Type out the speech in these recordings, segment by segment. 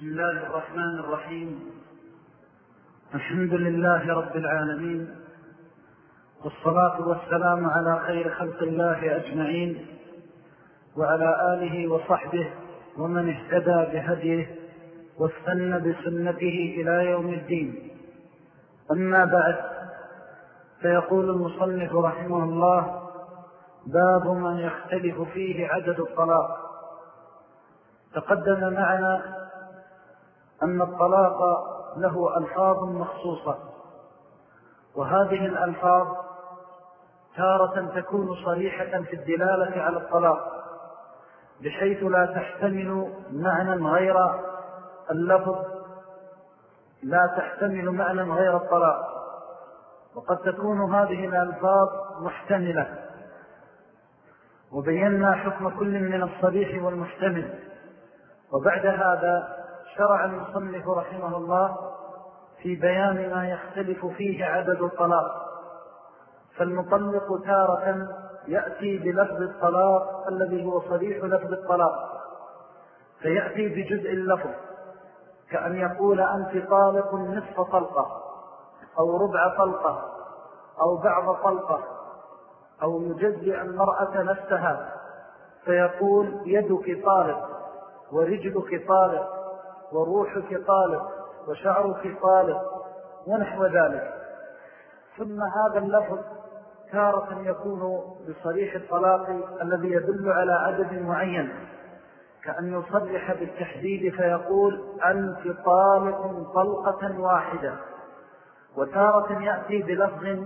بسم الله الرحمن الرحيم. الحمد لله رب العالمين. والصلاة والسلام على خير خلق الله أجمعين وعلى آله وصحبه ومن اهتدى بهديه واستنى بسنته إلى يوم الدين. أما بعد فيقول المصنف رحمه الله باب من يختلف فيه عدد الطلاق. تقدم معنا أن الطلاق له ألفاظ مخصوصة. وهذه الألفاظ تارة تكون صريحة في الدلالة على الطلاق بحيث لا تحتمل معنى غير اللفظ لا تحتمل معنى غير الطلاق. وقد تكون هذه الألفاظ محتملة. وبينا حكم كل من الصريح والمحتمل. وبعد هذا شرع المصنف رحمه الله في بيان ما يختلف فيه عدد الطلاق. فالمطلق تارة يأتي بلفظ الطلاق الذي هو صريح لفظ الطلاق فيأتي بجزء اللفظ كأن يقول أنت طالق نصف طلقة أو ربع طلقة أو بعض طلقة أو يجزئ المرأة نفسها فيقول يدك طالق ورجلك طالق وروحك طالق وشعرك طالق ونحو ذلك. ثم هذا اللفظ تارة يكون بصريح الطلاق الذي يدل على عدد معين. كأن يصرح بالتحديد فيقول أنت طالق طلقة واحدة. وتارة يأتي بلفظ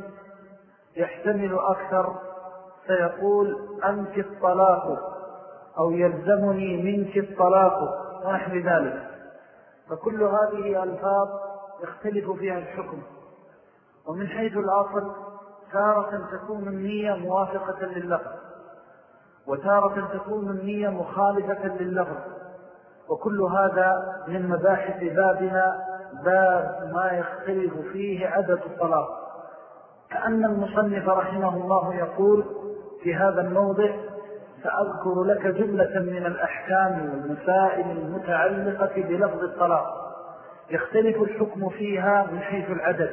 يحتمل أكثر فيقول أنت الطلاق أو يلزمني منك الطلاق ونحن ذلك. فكل هذه ألفاظ يختلف فيها الحكم. ومن حيث الأصل تارة تكون النية موافقة لللفظ وتارة تكون النية مخالفة لللفظ وكل هذا من مباحث بابنا باب ما يختلف فيه عدد الطلاق. كأن المصنف رحمه الله يقول في هذا الموضع سأذكر لك جملة من الأحكام والمسائل المتعلقة بلفظ الطلاق. يختلف الحكم فيها من حيث العدد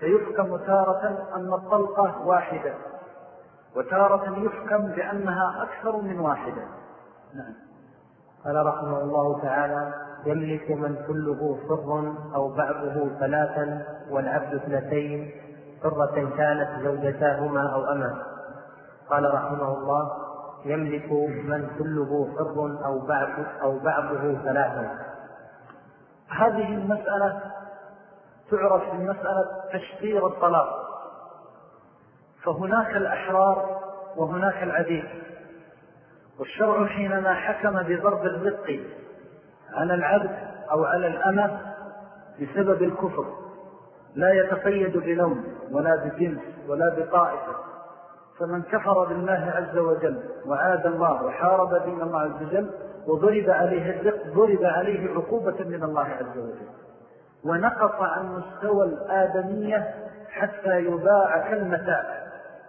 فيحكم تارة أن الطلقة واحدة وتارة يحكم بأنها أكثر من واحدة. نعم. قال رحمه الله تعالى يملك من كله حر أو بعضه ثلاثا والعبد اثنتين حرة كانت زوجتاهما أو أما. قال رحمه الله يملك من كله حر أو بعض أو بعضه ثلاثا هذه المسألة تعرف بمسألة تشفير الطلاق. فهناك الأحرار وهناك العديد. والشرع حينما حكم بضرب الرق على العبد أو على الأمة بسبب الكفر لا يتقيد بلون ولا بجنس ولا بطائفة. فمن كفر بالله عز وجل وعاد الله وحارب دين الله عز وجل وضرب عليه الرق ضرب عليه عقوبة من الله عز وجل. ونقص عن مستوى الآدمية حتى يباع كالمتاع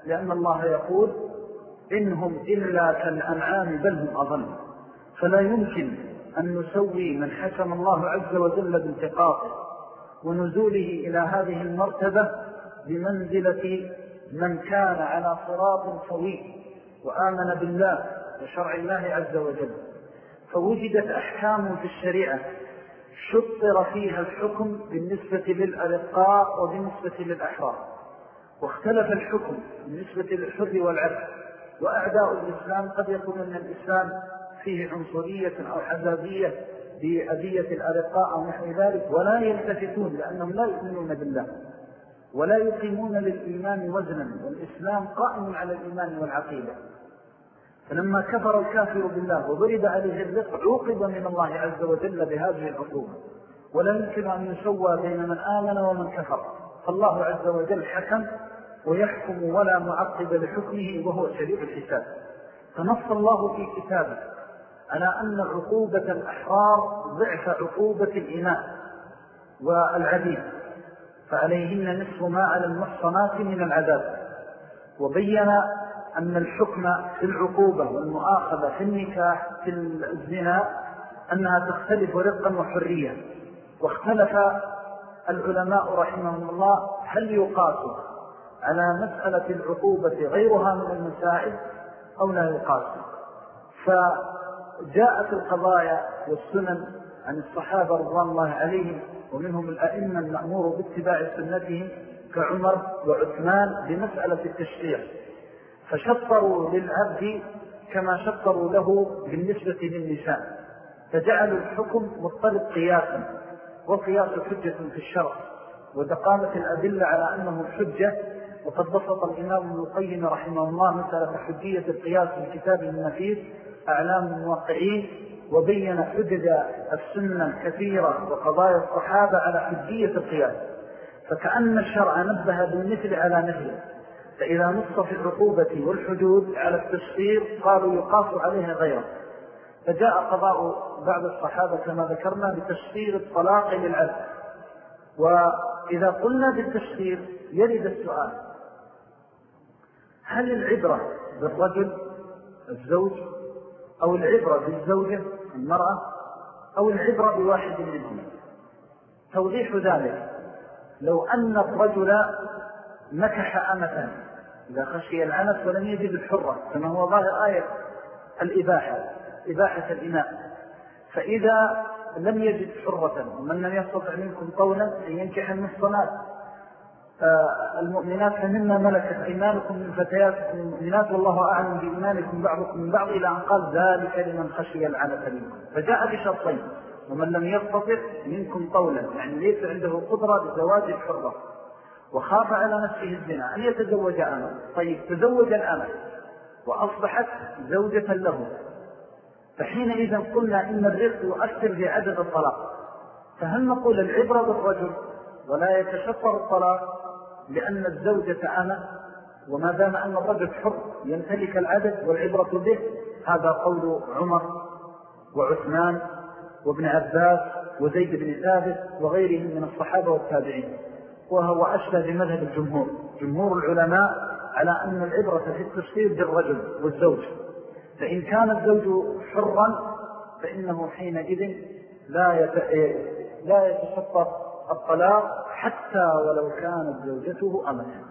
لأن الله يقول إنهم إلا كالأنعام بل هم أظل فلا يمكن أن نسوي من حكم الله عز وجل بانتقاطه ونزوله إلى هذه المرتبة بمنزلة من كان على صراط سوي وآمن بالله وشرع الله عز وجل فوجدت أحكام في الشريعة شطر فيها الحكم بالنسبة للألقاء وبالنسبة للأحرار واختلف الحكم بالنسبة للحر والعبد وأعداء الإسلام قد يكون أن الإسلام فيه عنصرية أو حزابية بأذية الألقاء أو نحو ذلك ولا يلتفتون لأنهم لا يؤمنون بالله. ولا يقيمون للإيمان وزنا والإسلام قائم على الإيمان والعقيدة. فلما كفر الكافر بالله وضرب عليه الرق عوقب من الله عز وجل بهذه العقوبة ولا يمكن أن يسوى بين من آمن ومن كفر. فالله عز وجل حكم ويحكم ولا معقب لحكمه وهو شريع الحساب. فنص الله في كتابه على أن عقوبة الأحرار ضعف عقوبة الإناء والعديد. فعليهن نصف ما على المحصنات من العذاب. وبين أن الحكم في العقوبة والمؤاخذة في النكاح في الزنا أنها تختلف رقا وحرية واختلف العلماء رحمهم الله هل يقاس على مسألة العقوبة غيرها من المسائل أو لا يقاس. فجاءت القضايا والسنن عن الصحابة رضوان الله عليهم ومنهم الأئمة المأمور باتباع سنتهم كعمر وعثمان بمسألة التشريع فشطروا للعبد كما شطروا له بالنسبة للنساء فجعلوا الحكم مضطرب قياسا وقياس حجة في الشرع وتقامت الأدلة على أنه حجة وقد بسط الإمام القيم رحمه الله مسألة حجية القياس من كتاب أعلام الموقعين وبين حجج السنة الكثيرة وقضايا الصحابة على حجية القياس فكأن الشرع نبه بالمثل على نهي فإذا نص في العقوبة والحدود على التشفير قالوا يقاس عليها غيره. فجاء قضاء بعض الصحابة كما ذكرنا بتشفير الطلاق للعبد. وإذا قلنا بالتشفير يرد السؤال. هل العبرة بالرجل الزوج أو العبرة بالزوجة المرأة أو العبرة بواحد منهم. توضيح ذلك. لو أن الرجل نكح أمة إذا خشي العنف ولم يجد الحرة كما هو ظاهر آية الإباحة إباحة الإناء فإذا لم يجد حرة ومن لم يستطع منكم قولا أن ينكح المصطنات المؤمنات فمما ملكت أيمانكم من فتياتكم المؤمنات والله أعلم بإيمانكم بعضكم من بعض إلى أن قال ذلك لمن خشي العنة منكم. فجاء بشرطين ومن لم يستطع منكم طولا يعني ليس عنده قدرة لزواج الحرة وخاف على نفسه الزنا أن يتزوج أمه طيب تزوج الأمة وأصبحت زوجة له. فحينئذ قلنا إن الرزق يؤثر في عدد الطلاق. فهل نقول العبرة بالرجل ولا يتشفر الطلاق؟ لأن الزوجة أنا وما دام أن الرجل حر يمتلك العدد والعبرة به هذا قول عمر وعثمان وابن عباس وزيد بن ثابت وغيرهم من الصحابة والتابعين. وهو أشبه بمذهب الجمهور. جمهور العلماء على أن العبرة في التشفير بالرجل والزوج. فإن كان الزوج حرا فإنه حينئذ لا لا الطلاق حتى ولو كانت زوجته أمتا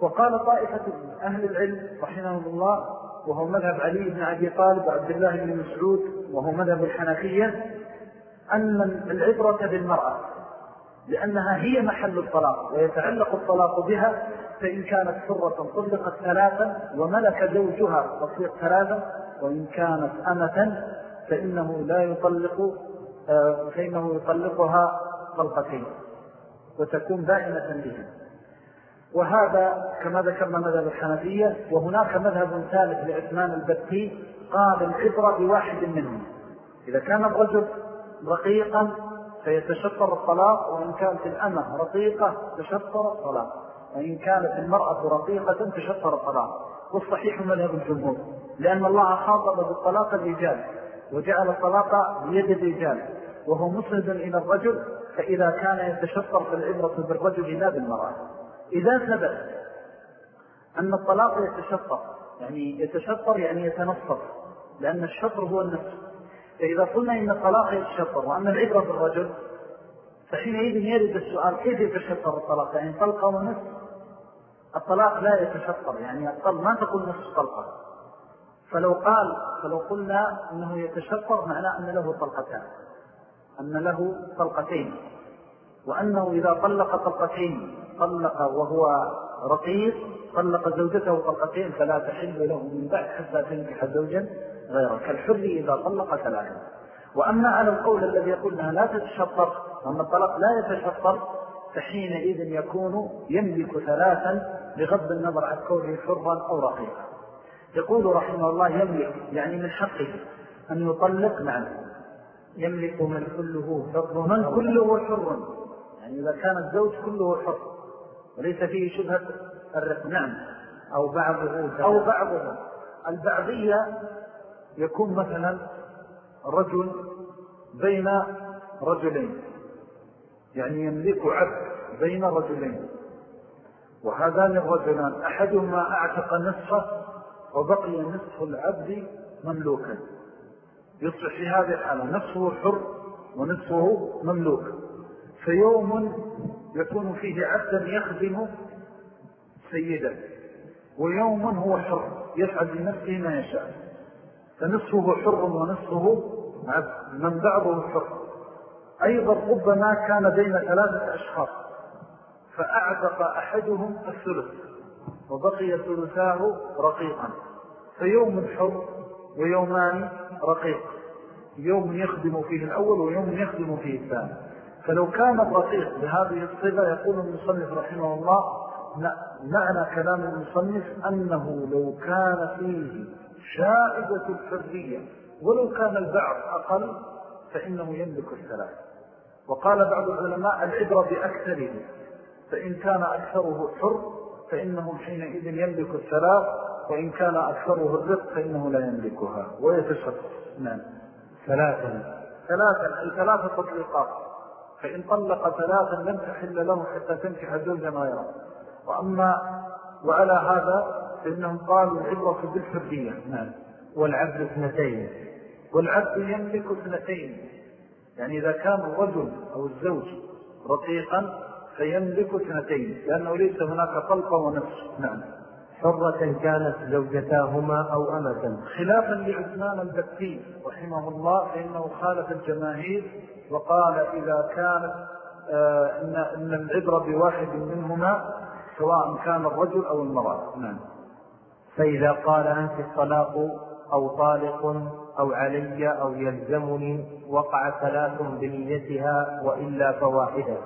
وقال طائفة أهل العلم رحمه الله وهو مذهب علي بن أبي طالب وعبد الله بن مسعود وهو مذهب الحنفية أن العبرة بالمرأة لأنها هي محل الطلاق ويتعلق الطلاق بها فإن كانت حرة طلقت ثلاثا وملك زوجها تصير ثلاثا وإن كانت أمة فإنه لا يطلق فإنه يطلقها طلقتين وتكون دائمة بها. وهذا كما ذكرنا مذهب الحنفية وهناك مذهب ثالث لعثمان البتي قال العبرة بواحد منهم. إذا كان الرجل رقيقا فيتشطر الطلاق وإن كانت الأمة رقيقة تشطر الطلاق. وإن كانت المرأة رقيقة تشطر الطلاق. والصحيح مذهب الجمهور لأن الله خاطب بالطلاق الرجال. وجعل الطلاق بيد الرجال. وهو مسند إلى الرجل فإذا كان يتشطر في العبرة بالرجل لا بالمرأة. إذا ثبت أن الطلاق يتشطر يعني يتشطر يعني يتنصف لأن الشطر هو النفس فإذا قلنا إن الطلاق يتشطر وأن العبرة بالرجل فحينئذ يرد السؤال كيف يتشطر الطلاق؟ يعني طلقة ونصف. الطلاق لا يتشطر يعني الطلق ما تقول نصف طلقة. فلو قال فلو قلنا أنه يتشطر معناه أن له طلقتان. أن له طلقتين. وأنه إذا طلق طلقتين طلق وهو رقيق طلق زوجته طلقتين فلا تحل له من بعد حتى تنكح زوجا غيره. كالحر إذا طلق ثلاثا وأما على القول الذي يقول لا تتشطر وأن الطلاق لا يتشطر فحينئذ يكون يملك ثلاثا بغض النظر عن كونه حرا أو رقيقا. يقول رحمه الله يملك يعني من حقه أن يطلق نعم يملك من كله حر. من كله حر. يعني إذا كان الزوج كله حر وليس فيه شبهة الرق. نعم. أو بعضه أو بعضه. البعضية يكون مثلا رجل بين رجلين. يعني يملك عبد بين رجلين. وهذان الرجلان أحدهما أعتق نصفه وبقي نصف العبد مملوكا. يصبح في هذه الحالة نصفه حر ونصفه مملوك. فيوم يكون فيه عبدا يخدم سيدا ويوم هو حر يفعل بنفسه ما يشاء. فنصفه حر ونصفه عبد من بعضه حر. أيضا ربما كان بين ثلاثة أشخاص فأعتق أحدهم الثلث. وبقي ثلثاه رقيقا. فيوم حر ويومان رقيق. يوم يخدم فيه الأول ويوم يخدم فيه الثاني. فلو كان الرقيق بهذه الصفة يقول المصنف رحمه الله معنى كلام المصنف أنه لو كان فيه شائدة الحرية ولو كان البعض أقل فإنه يملك الثلاث وقال بعض العلماء العبرة بأكثره فإن كان أكثره حر فإنه حينئذ يملك الثلاث وإن كان أكثره الرق فإنه لا يملكها. ويتشرف نعم. ثلاثا. ثلاثا أي ثلاثة تطليقات فإن طلق ثلاثا لم تحل له حتى تنكح زوجا غيره وأما وعلى هذا فإنهم قالوا العبرة بالحرية نعم. والعبد اثنتين. والعبد يملك اثنتين. يعني إذا كان الرجل أو الزوج رقيقا فيملك اثنتين لأنه ليس هناك طلقة ونفس. نعم. حرة كانت زوجتاهما أو أمة. خلافا لعثمان البكي رحمه الله فإنه خالف الجماهير وقال إذا كانت آه إن, إن العبرة بواحد منهما سواء كان الرجل أو المرأة. نعم. فإذا قال أنت الطلاق أو طالق أو علي أو يلزمني وقع ثلاث بنيتها وإلا فواحدة.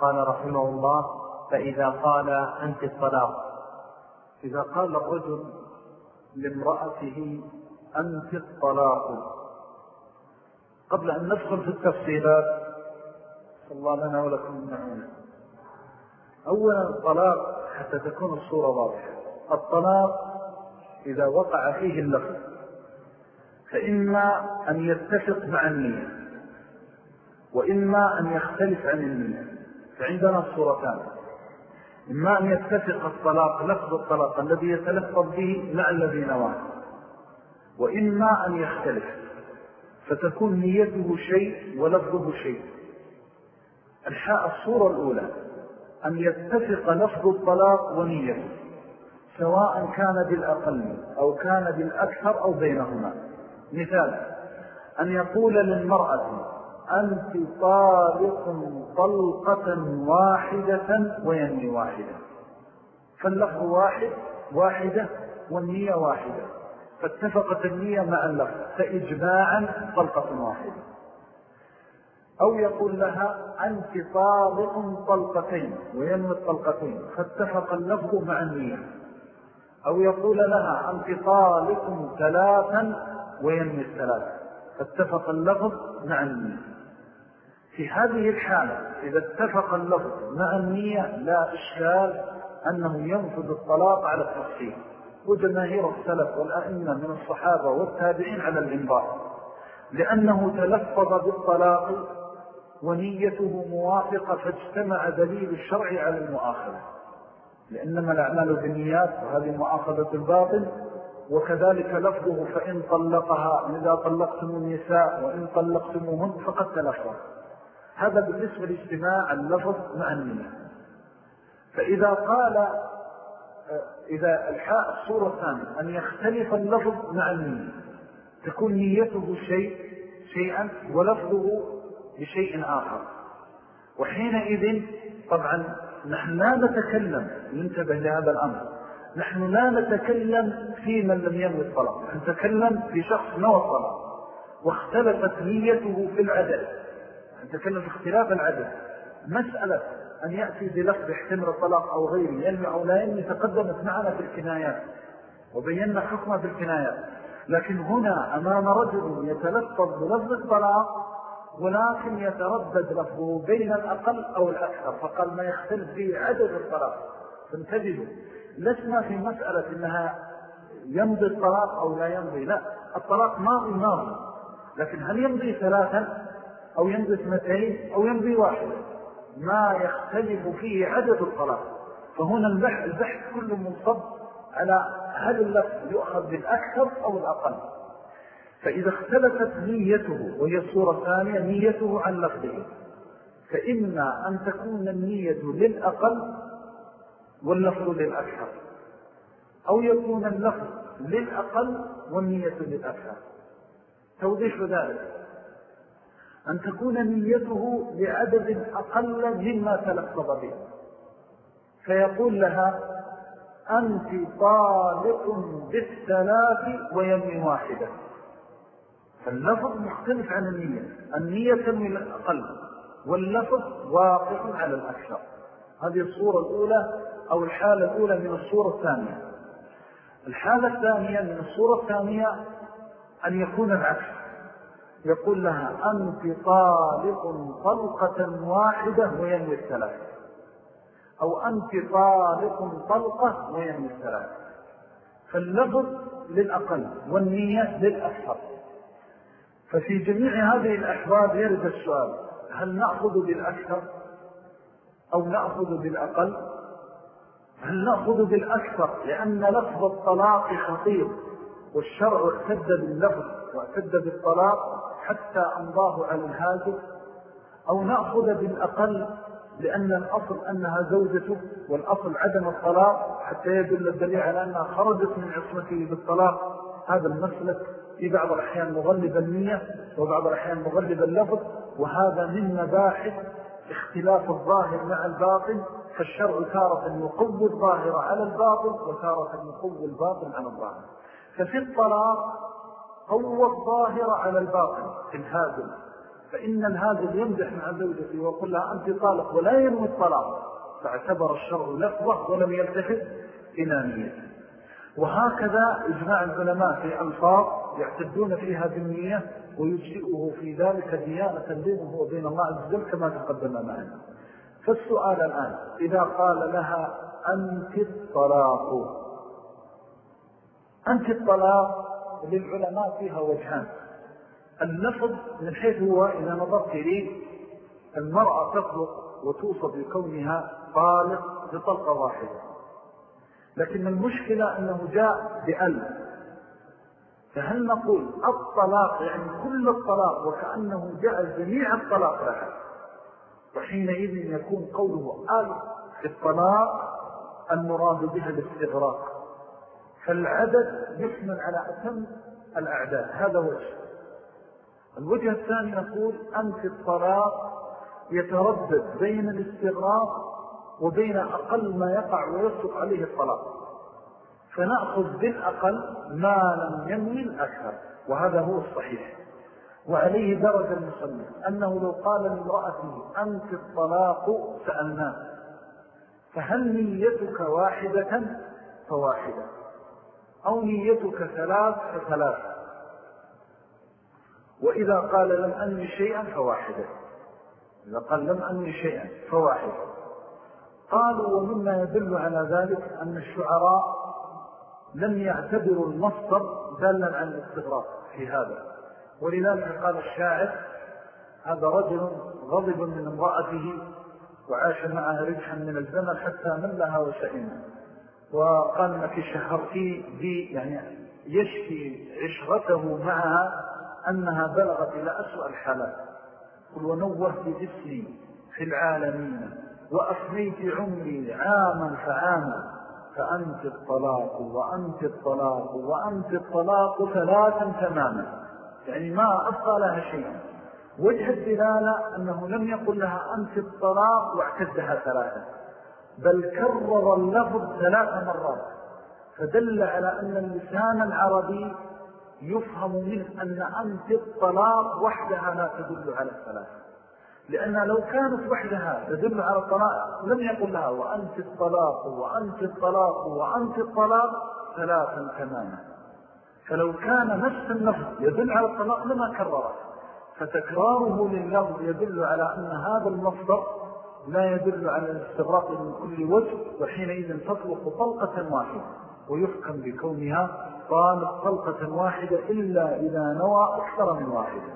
قال رحمه الله فإذا قال أنت الطلاق. إذا قال الرجل لامرأته أنت الطلاق. قبل أن ندخل في التفصيلات الله لنا ولكم المعونة أولا الطلاق حتى تكون الصورة واضحة. الطلاق إذا وقع فيه اللفظ فإما أن يتفق مع النية وإما أن يختلف عن النية. فعندنا الصورتان. إما أن يتفق الطلاق لفظ الطلاق الذي يتلفظ به مع الذي نواه. وإما أن يختلف. فتكون نيته شيء ولفظه شيء. الحاء الصورة الأولى. أن يتفق لفظ الطلاق ونيته. سواء كان بالأقل أو كان بالأكثر أو بينهما. مثال أن يقول للمرأة أنت طالق طلقة واحدة وينمي واحدة. فاللفظ واحد واحدة والنية واحدة. فاتفقت النية مع اللفظ فإجماعا طلقة واحدة. أو يقول لها أنت طالق طلقتين وينمي الطلقتين. فاتفق اللفظ مع النية. أو يقول لها أنت طالق ثلاثا وينمي الثلاثة. فاتفق اللفظ مع النية. في هذه الحالة إذا اتفق اللفظ مع النية لا إشكال أنه ينفذ الطلاق على التفصيل. وجماهير السلف والأئمة من الصحابة والتابعين على الإنبار لأنه تلفظ بالطلاق ونيته موافقة فاجتمع دليل الشرع على المؤاخذة. لأنما الأعمال بالنيات وهذه مؤاخذة الباطل. وكذلك لفظه فإن طلقها إذا طلقتم النساء وإن طلقتموهن فقد تلفظ. هذا بالنسبة لاجتماع اللفظ مع النية فإذا قال إذا ألحاء الصورة الثانية أن يختلف اللفظ مع النية تكون نيته شيء شيئا ولفظه بشيء آخر. وحينئذ طبعا نحن لا نتكلم ننتبه لهذا الأمر نحن لا نتكلم في من لم ينوي الطلاق نتكلم في شخص نوى الطلاق واختلفت نيته في العدد. نتكلم في اختلاف العدد. مسألة أن يأتي بلفظ احتمر الطلاق أو غيره ينمي أو لا ينمي تقدمت معنا في الكنايات وبينا حكمة في الكنايات. لكن هنا أمام رجل يتلفظ بلفظ الطلاق ولكن يتردد لفظه بين الأقل أو الأكثر فقال ما يختلف فيه عدد الطلاق. فانتبهوا لسنا في مسألة إنها يمضي الطلاق أو لا يمضي. لا الطلاق ماضي ماضي لكن هل يمضي ثلاثا؟ أو يمضي اثنتين أو يمضي واحدة ما يختلف فيه عدد الطلاق. فهنا البحث, البحث كله منصب على هل اللفظ يؤخذ بالأكثر أو الأقل. فإذا اختلفت نيته وهي الصورة الثانية نيته عن لفظه. فإما أن تكون النية للأقل واللفظ للأكثر أو يكون اللفظ للأقل والنية للأكثر. توضيح ذلك. أن تكون نيته لعدد أقل مما تلفظ به. فيقول لها أنت طالق بالثلاث ويمي واحدة. فاللفظ مختلف عن النية. النية تنوي الأقل واللفظ واقع على الأكثر. هذه الصورة الأولى أو الحالة الأولى من الصورة الثانية. الحالة الثانية من الصورة الثانية أن يكون العكس. يقول لها أنت طالق طلقة واحدة وينوي الثلاث. أو أنت طالق طلقة وينوي الثلاث. فاللفظ للأقل والنية للأكثر ففي جميع هذه الأحوال يرد السؤال هل نأخذ بالأكثر أو نأخذ بالأقل؟ هل نأخذ بالأكثر؟ لأن لفظ الطلاق خطير والشرع اعتد باللفظ واعتد بالطلاق حتى أمضاه على الهاجر أو نأخذ بالأقل لأن الأصل أنها زوجته والأصل عدم الطلاق حتى يدل الدليل على أنها خرجت من عصمته بالطلاق. هذا المسلك في بعض الأحيان مغلب النية وبعض الأحيان مغلب اللفظ وهذا من مباحث اختلاف الظاهر مع الباطن فالشرع تارة يقوي الظاهر على الباطن وتارة يقوي الباطن على الظاهر. ففي الطلاق قوى الظاهر على الباطن في الهادم. فإن الهادم يمدح مع زوجته ويقول لها أنت طالق ولا ينوي الطلاق. فاعتبر الشرع لفظة ولم يلتفت إلى نيته وهكذا إجماع العلماء في ألفاظ يعتدون فيها بالنية ويجزئه في ذلك ديانة بينه وبين الله عز وجل كما تقدم معنا. فالسؤال الآن إذا قال لها أنت الطلاق أنت الطلاق للعلماء فيها وجهان. اللفظ من حيث هو إذا نظرت إليه المرأة تطلق وتوصف بكونها طالق بطلقة واحدة. لكن المشكلة أنه جاء بأل. فهل نقول الطلاق يعني كل الطلاق وكأنه جاء جميع الطلاق لها؟ وحينئذ يكون قوله أل في الطلاق المراد بها الاستغراق فالعدد يحمل على أتم الأعداد هذا وجه الوجه الثاني نقول أنت الطلاق يتردد بين الاستغراق وبين أقل ما يقع ويصدق عليه الطلاق فنأخذ بالأقل ما لم ينوي الأكثر وهذا هو الصحيح. وعليه درجة المصنف أنه لو قال لامرأته أنت الطلاق سألناه فهل نيتك واحدة؟ فواحدة. أو نيتك ثلاث فثلاث. وإذا قال لم أني شيئا فواحدة. إذا قال لم أني شيئا فواحدة. قالوا ومما يدل على ذلك أن الشعراء لم يعتبروا المصدر دالا عن الاستغراق في هذا. ولذلك قال الشاعر هذا رجل غضب من امرأته وعاش معها رجحا من الزمن حتى ملها وسئمها. وقال انك شهرتي بي يعني يشكي عشرته معها أنها بلغت إلى أسوأ الحالات. قل ونوه بجسمي في العالمين وأفنيت عمري عاما فعاما. فأنت الطلاق وأنت الطلاق وأنت الطلاق ثلاثا تماما. يعني ما أبقى لها شيء. وجه الدلالة أنه لم يقل لها أنت الطلاق واعتدها ثلاثا بل كرر اللفظ ثلاث مرات فدل على أن اللسان العربي يفهم منه أن أنت الطلاق وحدها لا تدل على الثلاثة لأن لو كانت وحدها تدل على الطلاق لم يقل لها وأنت الطلاق وأنت الطلاق وأنت الطلاق ثلاثا تماما. فلو كان نفس اللفظ يدل على الطلاق لما كرره فتكراره لللفظ يدل على أن هذا المصدر لا يدل على الاستغراق من كل وجه وحينئذ تطلق طلقة واحدة ويحكم بكونها طالق طلقة واحدة إلا إذا نوى أكثر من واحدة.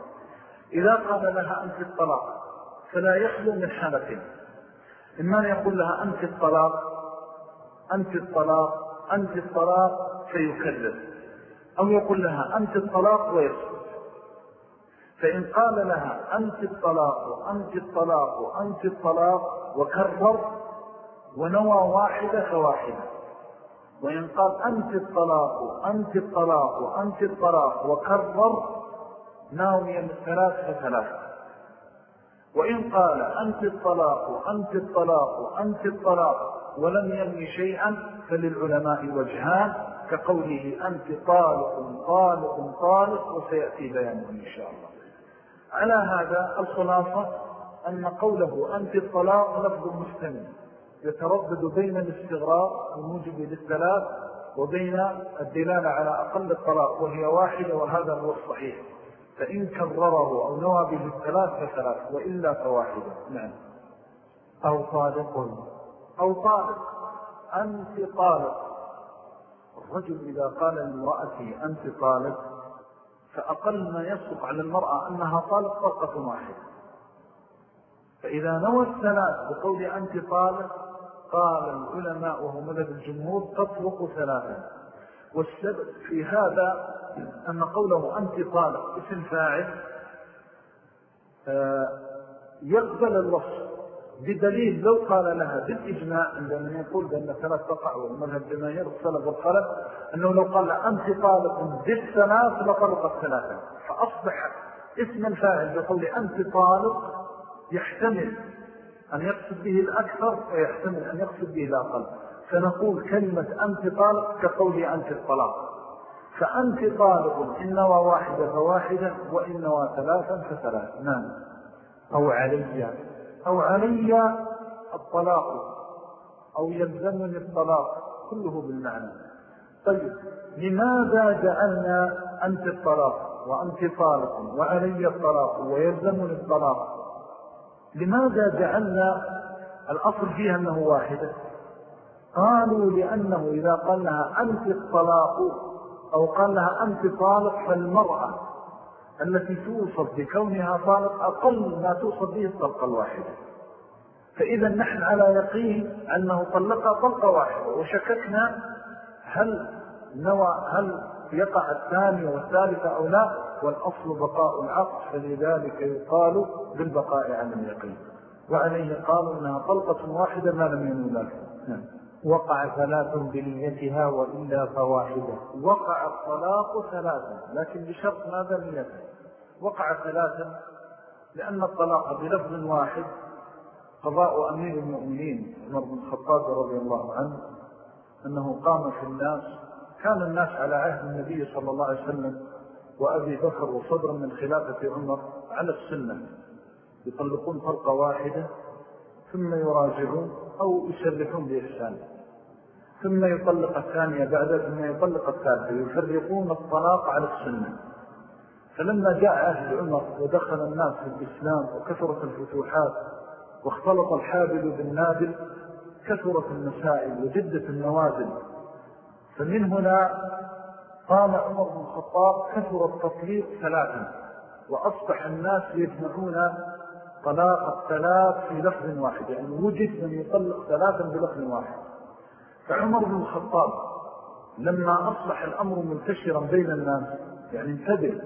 إذا قال لها أنت الطلاق فلا يخلو من حالتين إما يقول لها أنت الطلاق أنت الطلاق أنت الطلاق فيكذب أو يقول لها أنت الطلاق ويسكت فإن قال لها أنت الطلاق أنت الطلاق أنت الطلاق وكرر ونوى واحدة فواحدة وإن قال أنت الطلاق أنت الطلاق أنت الطلاق وكرر ناويا ثلاث فثلاث وإن قال أنت الطلاق أنت الطلاق أنت الطلاق ولم ينوي شيئا فللعلماء وجهان كقوله أنت طالق طالق طالق وسيأتي بيانه إن شاء الله. على هذا الخلاصة أن قوله أنت الطلاق لفظ مستمع يتردد بين الاستغراق الموجب للثلاث وبين الدلالة على أقل الطلاق وهي واحدة وهذا هو الصحيح. فإن كرره أو نوى به الثلاث فثلاث وإلا فواحدة. نعم. أو طالق. أو طالق. أنت طالق. الرجل إذا قال لامرأته أنت طالق فأقل ما يصدق على المرأة أنها طالق طلقة واحدة. فإذا نوى الثلاث بقول أنت طالق قال العلماء وهو مذهب الجمهور تطلق ثلاثا والسبب في هذا أن قوله أنت طالق اسم فاعل آه، يقبل الوصف. بدليل لو قال لها بالإجماع عندما يقول بأن ثلاث تقع والمذهب جماهير السلف والخلف أنه لو قال أنت طالق بالثلاث لطلقت ثلاثا فأصبح اسم الفاعل بقول أنت طالق يحتمل أن يقصد به الأكثر ويحتمل أن يقصد به الأقل. فنقول كلمة أنت طالق كقول أنت الطلاق. فأنت طالق إن نوى واحدة فواحدة وإن نوى ثلاثا فثلاث نعم. أو علي. أو علي الطلاق أو يلزمني الطلاق كله بالمعنى. طيب لماذا جعلنا أنت الطلاق وأنت طالق وعلي الطلاق ويلزمني الطلاق؟ لماذا جعلنا الأصل فيها أنه واحدة قالوا لأنه إذا قال لها أنت الطلاق أو قال لها أنت طالق فالمرأة التي توصف بكونها طالق أقل ما توصف به الطلقة الواحدة. فإذا نحن على يقين أنه طلقها طلقة واحدة وشككنا هل نوى هل يقع الثاني والثالثة أو لا والأصل بقاء العقل فلذلك يقال بالبقاء على اليقين. وعليه قالوا أنها طلقة واحدة ما لم ينو ذلك. نعم. وقع ثلاث بنيتها وإلا فواحدة. وقع الطلاق ثلاثا لكن بشرط ماذا نيته وقع ثلاثا لأن الطلاق بلفظ واحد. قضاء أمير المؤمنين عمر بن الخطاب رضي الله عنه أنه قام في الناس كان الناس على عهد النبي صلى الله عليه وسلم وأبي بكر وصدرا من خلافة عمر على السنة. يطلقون فرقة واحدة ثم يراجعون أو يسرحون بإحسان. ثم يطلق الثانية بعد ثم يطلق الثالثة يفرقون الطلاق على السنة. فلما جاء أهل عمر ودخل الناس في الإسلام وكثرت الفتوحات واختلط الحابل بالنابل كثرت المسائل وجدت النوازل. فمن هنا قام عمر بن الخطاب كثر التطليق ثلاثا وأصبح الناس يجمعون طلاق الثلاث في لفظ واحد يعني وجد من يطلق ثلاثا بلفظ واحد. فعمر بن الخطاب لما أصبح الأمر منتشرا بين الناس يعني انتبه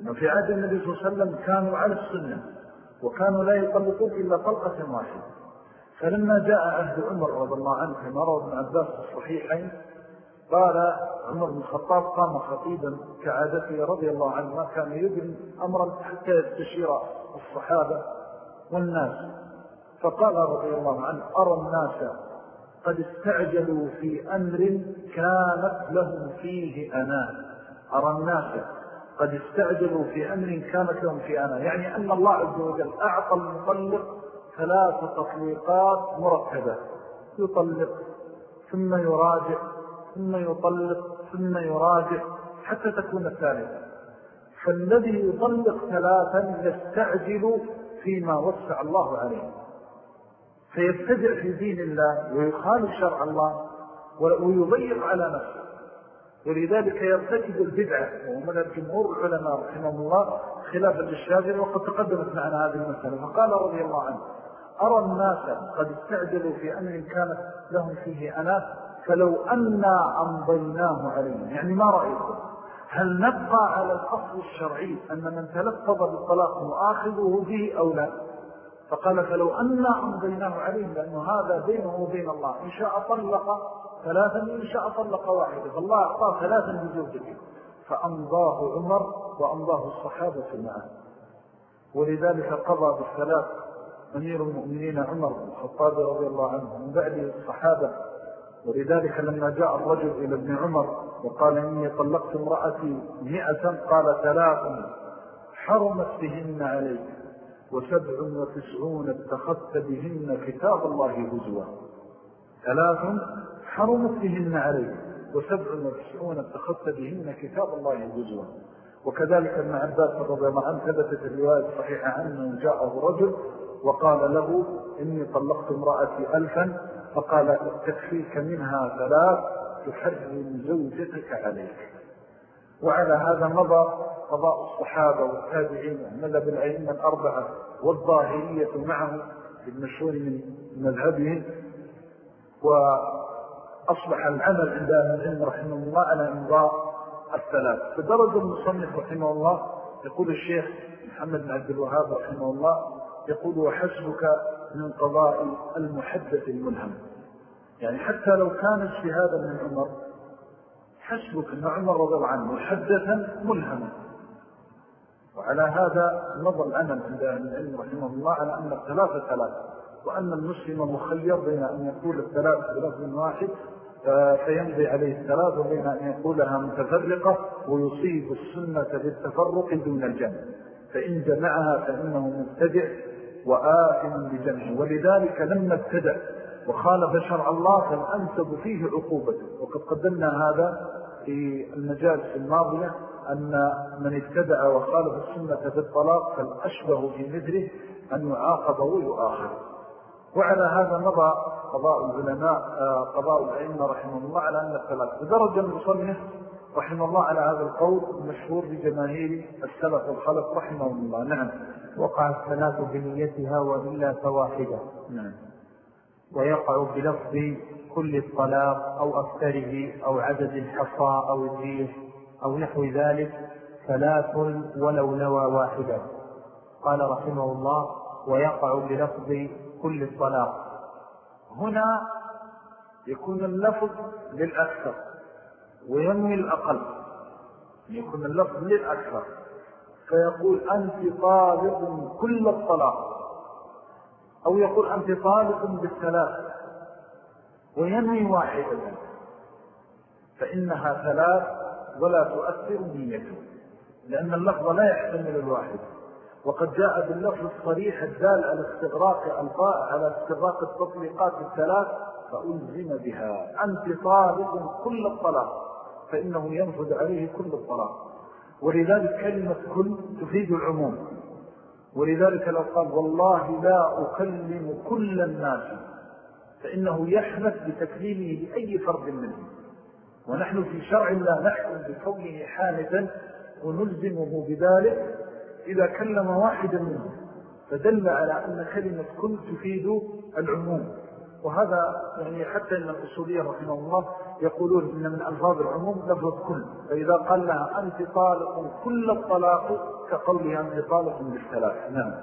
أنه في عهد النبي صلى الله عليه وسلم كانوا على السنة وكانوا لا يطلقون إلا طلقة واحدة. فلما جاء أهل عمر رضي الله عنه كما روى ابن عباس الصحيحين قال عمر بن الخطاب قام خطيبا كعادته رضي الله عنه ما كان يبن أمرا حتى يستشير الصحابة والناس. فقال رضي الله عنه أرى الناس قد استعجلوا في أمر كانت لهم فيه أنان أرى الناس قد استعجلوا في أمر كانت لهم فيه أنان يعني أن الله عز وجل أعطى المطلق ثلاث تطليقات مركبة يطلق ثم يراجع ثم يطلق ثم يراجع حتى تكون الثالثة. فالذي يطلق ثلاثا يستعجل فيما وسع الله عليه. فيبتدع في دين الله ويخالف شرع الله ويضيق على نفسه. ولذلك يرتكب البدعة ومن الجمهور العلماء رحمه الله خلافا للشافعي وقد تقدمت معنا هذه المسألة. فقال رضي الله عنه أرى الناس قد استعجلوا في أمر كانت لهم فيه أناس فلو أنا أمضيناه عليهم. يعني ما رأيكم؟ هل نبقى على الأصل الشرعي أن من تلفظ بالطلاق مؤاخذه به أو لا؟ فقال فلو أنا أمضيناه عليه لأنه هذا بينه وبين الله. إن شاء طلق ثلاثا إن شاء طلق واحدا فالله أعطاه ثلاثا بزوجته فأمضاه عمر وأمضاه الصحابة معه ولذلك قضى بالثلاث أمير المؤمنين عمر بن الخطاب رضي الله عنه من بعد الصحابة. ولذلك لما جاء الرجل إلى ابن عمر وقال إني طلقت امرأتي مئة قال ثلاث. حرمت بهن عليك. وسبع وتسعون اتخذت بهن كتاب الله هزوا. ثلاث حرمت بهن عليك وسبع وتسعون اتخذت بهن كتاب الله هزوا. وكذلك ابن عباس رضي الله عنه ثبتت الرواية الصحيحة عنه جاءه رجل وقال له إني طلقت امرأتي ألفا فقال تكفيك منها ثلاث تحرم زوجتك عليك. وعلى هذا مضى قضاء الصحابة والتابعين ومذهب العلم الأربعة والظاهرية معه المشهور من مذهبهم. وأصبح العمل عند العلم رحمه الله على إمضاء الثلاث. فدرج المصنف رحمه الله يقول الشيخ محمد بن عبد الوهاب رحمه الله يقول وحسبك من قضاء المحدث الملهم. يعني حتى لو كان اجتهادا من عمر حسبك أن عمر رضي الله عنه محدثا ملهما. وعلى هذا نظر الأمل عند العلم رحمه الله على أن الثلاثة ثلاثة وأن المسلم مخير بين أن يقول الثلاثة بلفظ واحد فيمضي عليه الثلاث وبين أن يقولها متفرقة ويصيب السنة بالتفرق دون الجمع. فإن جمعها فإنه مبتدع وآثم بجمعه. ولذلك لما ابتدأ وخالف شرع الله فالأنسب فيه عقوبته وقد قدمنا هذا في المجالس الماضية أن من ابتدأ وخالف السنة في الطلاق فالأشبه في مثله أن يعاقب ويؤاخر. وعلى هذا مضى قضاء العلماء قضاء العلم رحمه الله على أن الثلاث بدرجة المصنف رحمه الله على هذا القول المشهور بجماهير السلف والخلف رحمه الله. نعم. وقع الثلاث بنيتها وإلا فواحدة. نعم. ويقع بلفظ كل الطلاق أو أكثره أو عدد الحصى أو الريح أو نحو ذلك ثلاث ولو نوى واحدا. قال رحمه الله ويقع بلفظ كل الطلاق. هنا يكون اللفظ للأكثر وينوي الأقل. يكون اللفظ للأكثر. فيقول أنت طالق كل الطلاق. أو يقول أنت طالق بالثلاث وينوي واحدة فإنها ثلاث ولا تؤثر نيته لأن اللفظ لا يحتمل الواحد. وقد جاء باللفظ الصريح الدال على استغراق الفاء على استغراق التطليقات الثلاث فألزم بها. أنت طالق كل الطلاق فإنه ينفذ عليه كل الطلاق. ولذلك كلمة كل تفيد العموم. ولذلك لو قال والله لا أكلم كل الناس فإنه يحمث بتكليمه لأي فرد منهم. ونحن في شرع الله نحكم بكونه حامدا ونلزمه بذلك. إذا كلم واحدا منهم فدل على أن كلمة كل تفيد العموم. وهذا يعني حتى إن الأصولية رحمه الله يقولون إن من ألفاظ العموم لفظ كل. فإذا قال لها أنت طالق كل الطلاق كقولها أنت طالق بالثلاث. نعم.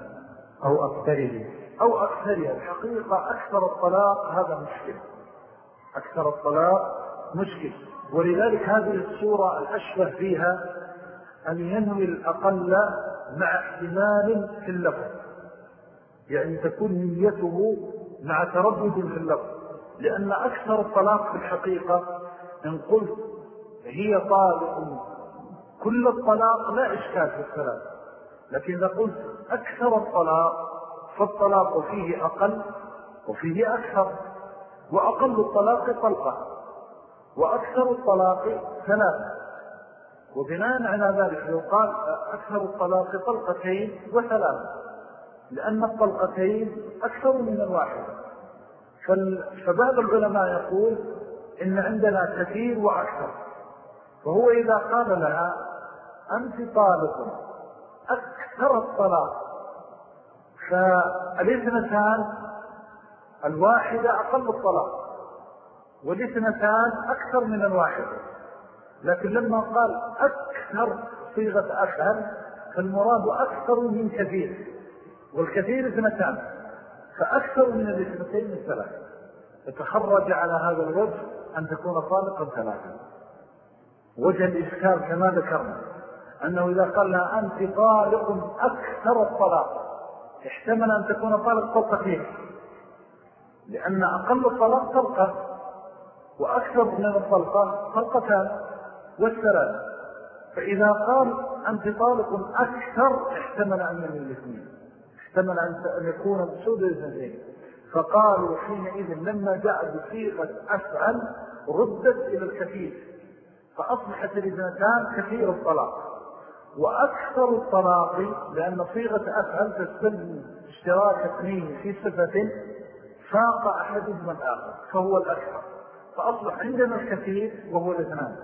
أو أكثره. أو أكثرها الحقيقة أكثر الطلاق هذا مشكل. أكثر الطلاق مشكل. ولذلك هذه الصورة الأشبه فيها أن ينوي الأقل مع احتمال في اللفظ. يعني تكون نيته مع تردد في اللفظ. لأن أكثر الطلاق في الحقيقة إن قلت هي طالق كل الطلاق لا إشكال في الثلاث لكن إذا قلت أكثر الطلاق فالطلاق فيه أقل وفيه أكثر وأقل الطلاق طلقة وأكثر الطلاق ثلاثة. وبناء على ذلك لو قال أكثر الطلاق طلقتين وثلاثة لأن الطلقتين أكثر من الواحد فبعض العلماء يقول إن عندنا كثير وأكثر. فهو إذا قال لها أنت طالق أكثر الطلاق. فالإثنتان الواحدة أقل الطلاق. والإثنتان أكثر من الواحدة لكن لما قال أكثر صيغة أفعل فالمراد أكثر من كثير. والكثير إثنتان. فأكثر من الإثنتين الثلاث يتخرج على هذا الوجه أن تكون طالقا ثلاثا. وجه الإشكال كما ذكرنا. أنه إذا قال لها أنت طالق أكثر الطلاق احتمل أن تكون طالق طلقتين لأن أقل الطلاق طلقة وأكثر من الطلقة طلقتان والثلاث. فإذا قال أنت طالق أكثر احتمل أن من الاثنين. احتمل أن يكون مقصود الاثنين فقالوا حينئذ لما جاء بصيغة أفعل ردت إلى الكثير. فأصبحت الاثنتان كثير الطلاق. وأكثر الطلاق لأن صيغة أفعل تستلم اشتراك اثنين في صفة فاق أحدهما الآخر فهو الأكثر. فأصبح عندنا الكثير وهو الاثنان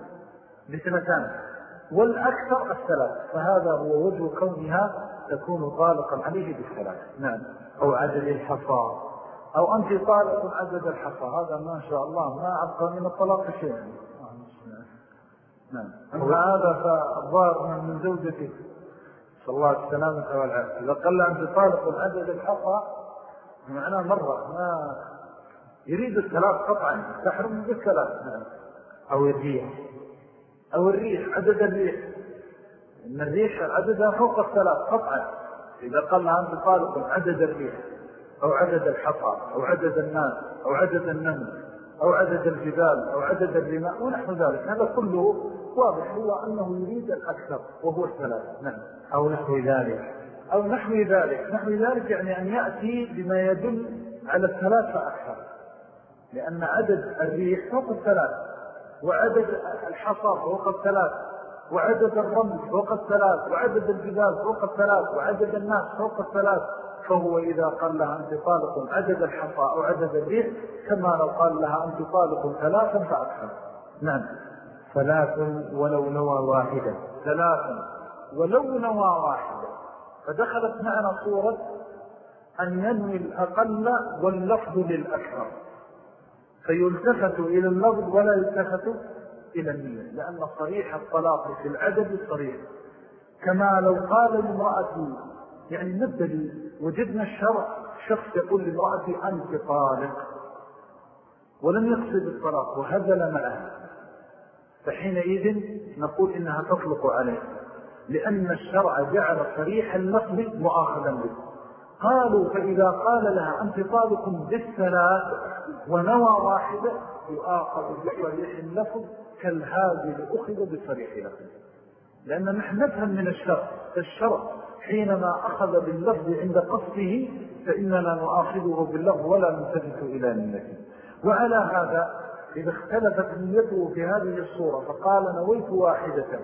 الاثنتان والأكثر الثلاث فهذا هو وجه كونها تكون طالقا عليه بالثلاث. نعم. أو عدد الحصى. أو أنت طالق عدد الحصى. هذا ما شاء الله ما أبقى من الطلاق شيئا. نعم. أما هذا فالظاهر من زوجتك صلى الله عليه السلامة والعافية إذا قال أنت طالق عدد الحصى معناه مرة ما يريد الثلاث قطعا تحرم بالثلاث أو الريح. أو الريح عدد الريح. إن الريح عددها فوق الثلاث قطعا. إذا قال أنت طالق عدد الريح أو عدد الحصى أو عدد الناس أو عدد النمل أو عدد الجبال أو عدد الرماء ونحو ذلك. هذا كله واضح هو أنه يريد الأكثر وهو الثلاث نعم. أو نحو ذلك. أو نحو ذلك. نحو ذلك يعني أن يأتي بما يدل على الثلاثة أكثر. لأن عدد الريح فوق الثلاث وعدد الحصى فوق الثلاث وعدد الرمل فوق الثلاث وعدد الجبال فوق الثلاث وعدد الناس فوق الثلاث. فهو إذا قال لها أنت طالق عدد الحصى أو عدد الريح كما لو قال لها أنت طالق ثلاثا فأكثر. نعم. ثلاث ولو نوى واحدة. ثلاثا ولو نوى واحدة. فدخلت معنا صورة أن ينوي الأقل واللفظ للأكثر فيلتفت إلى اللفظ ولا يلتفت إلى النية لأن صريح الطلاق في العدد صريح. كما لو قال لامرأتي يعني نبدأ وجدنا الشرع شخص يقول لامرأتي أنت طالق ولم يقصد الطلاق وهزل معها. فحينئذ نقول إنها تطلق عليه لأن الشرع جعل صريح اللفظ مؤاخذا به. قالوا فإذا قال لها أنت طالق بالثلاث ونوى واحدة يؤاخذ بصريح اللفظ كالهازل أخذ بصريح لفظ. لأن نحن نفهم من الشرع الشرع حينما أخذ باللفظ عند قصده فإننا نؤاخذه باللفظ ولا نلتفت إلى نيته وعلى هذا إذا اختلفت نيته في هذه الصورة فقال نويت واحدة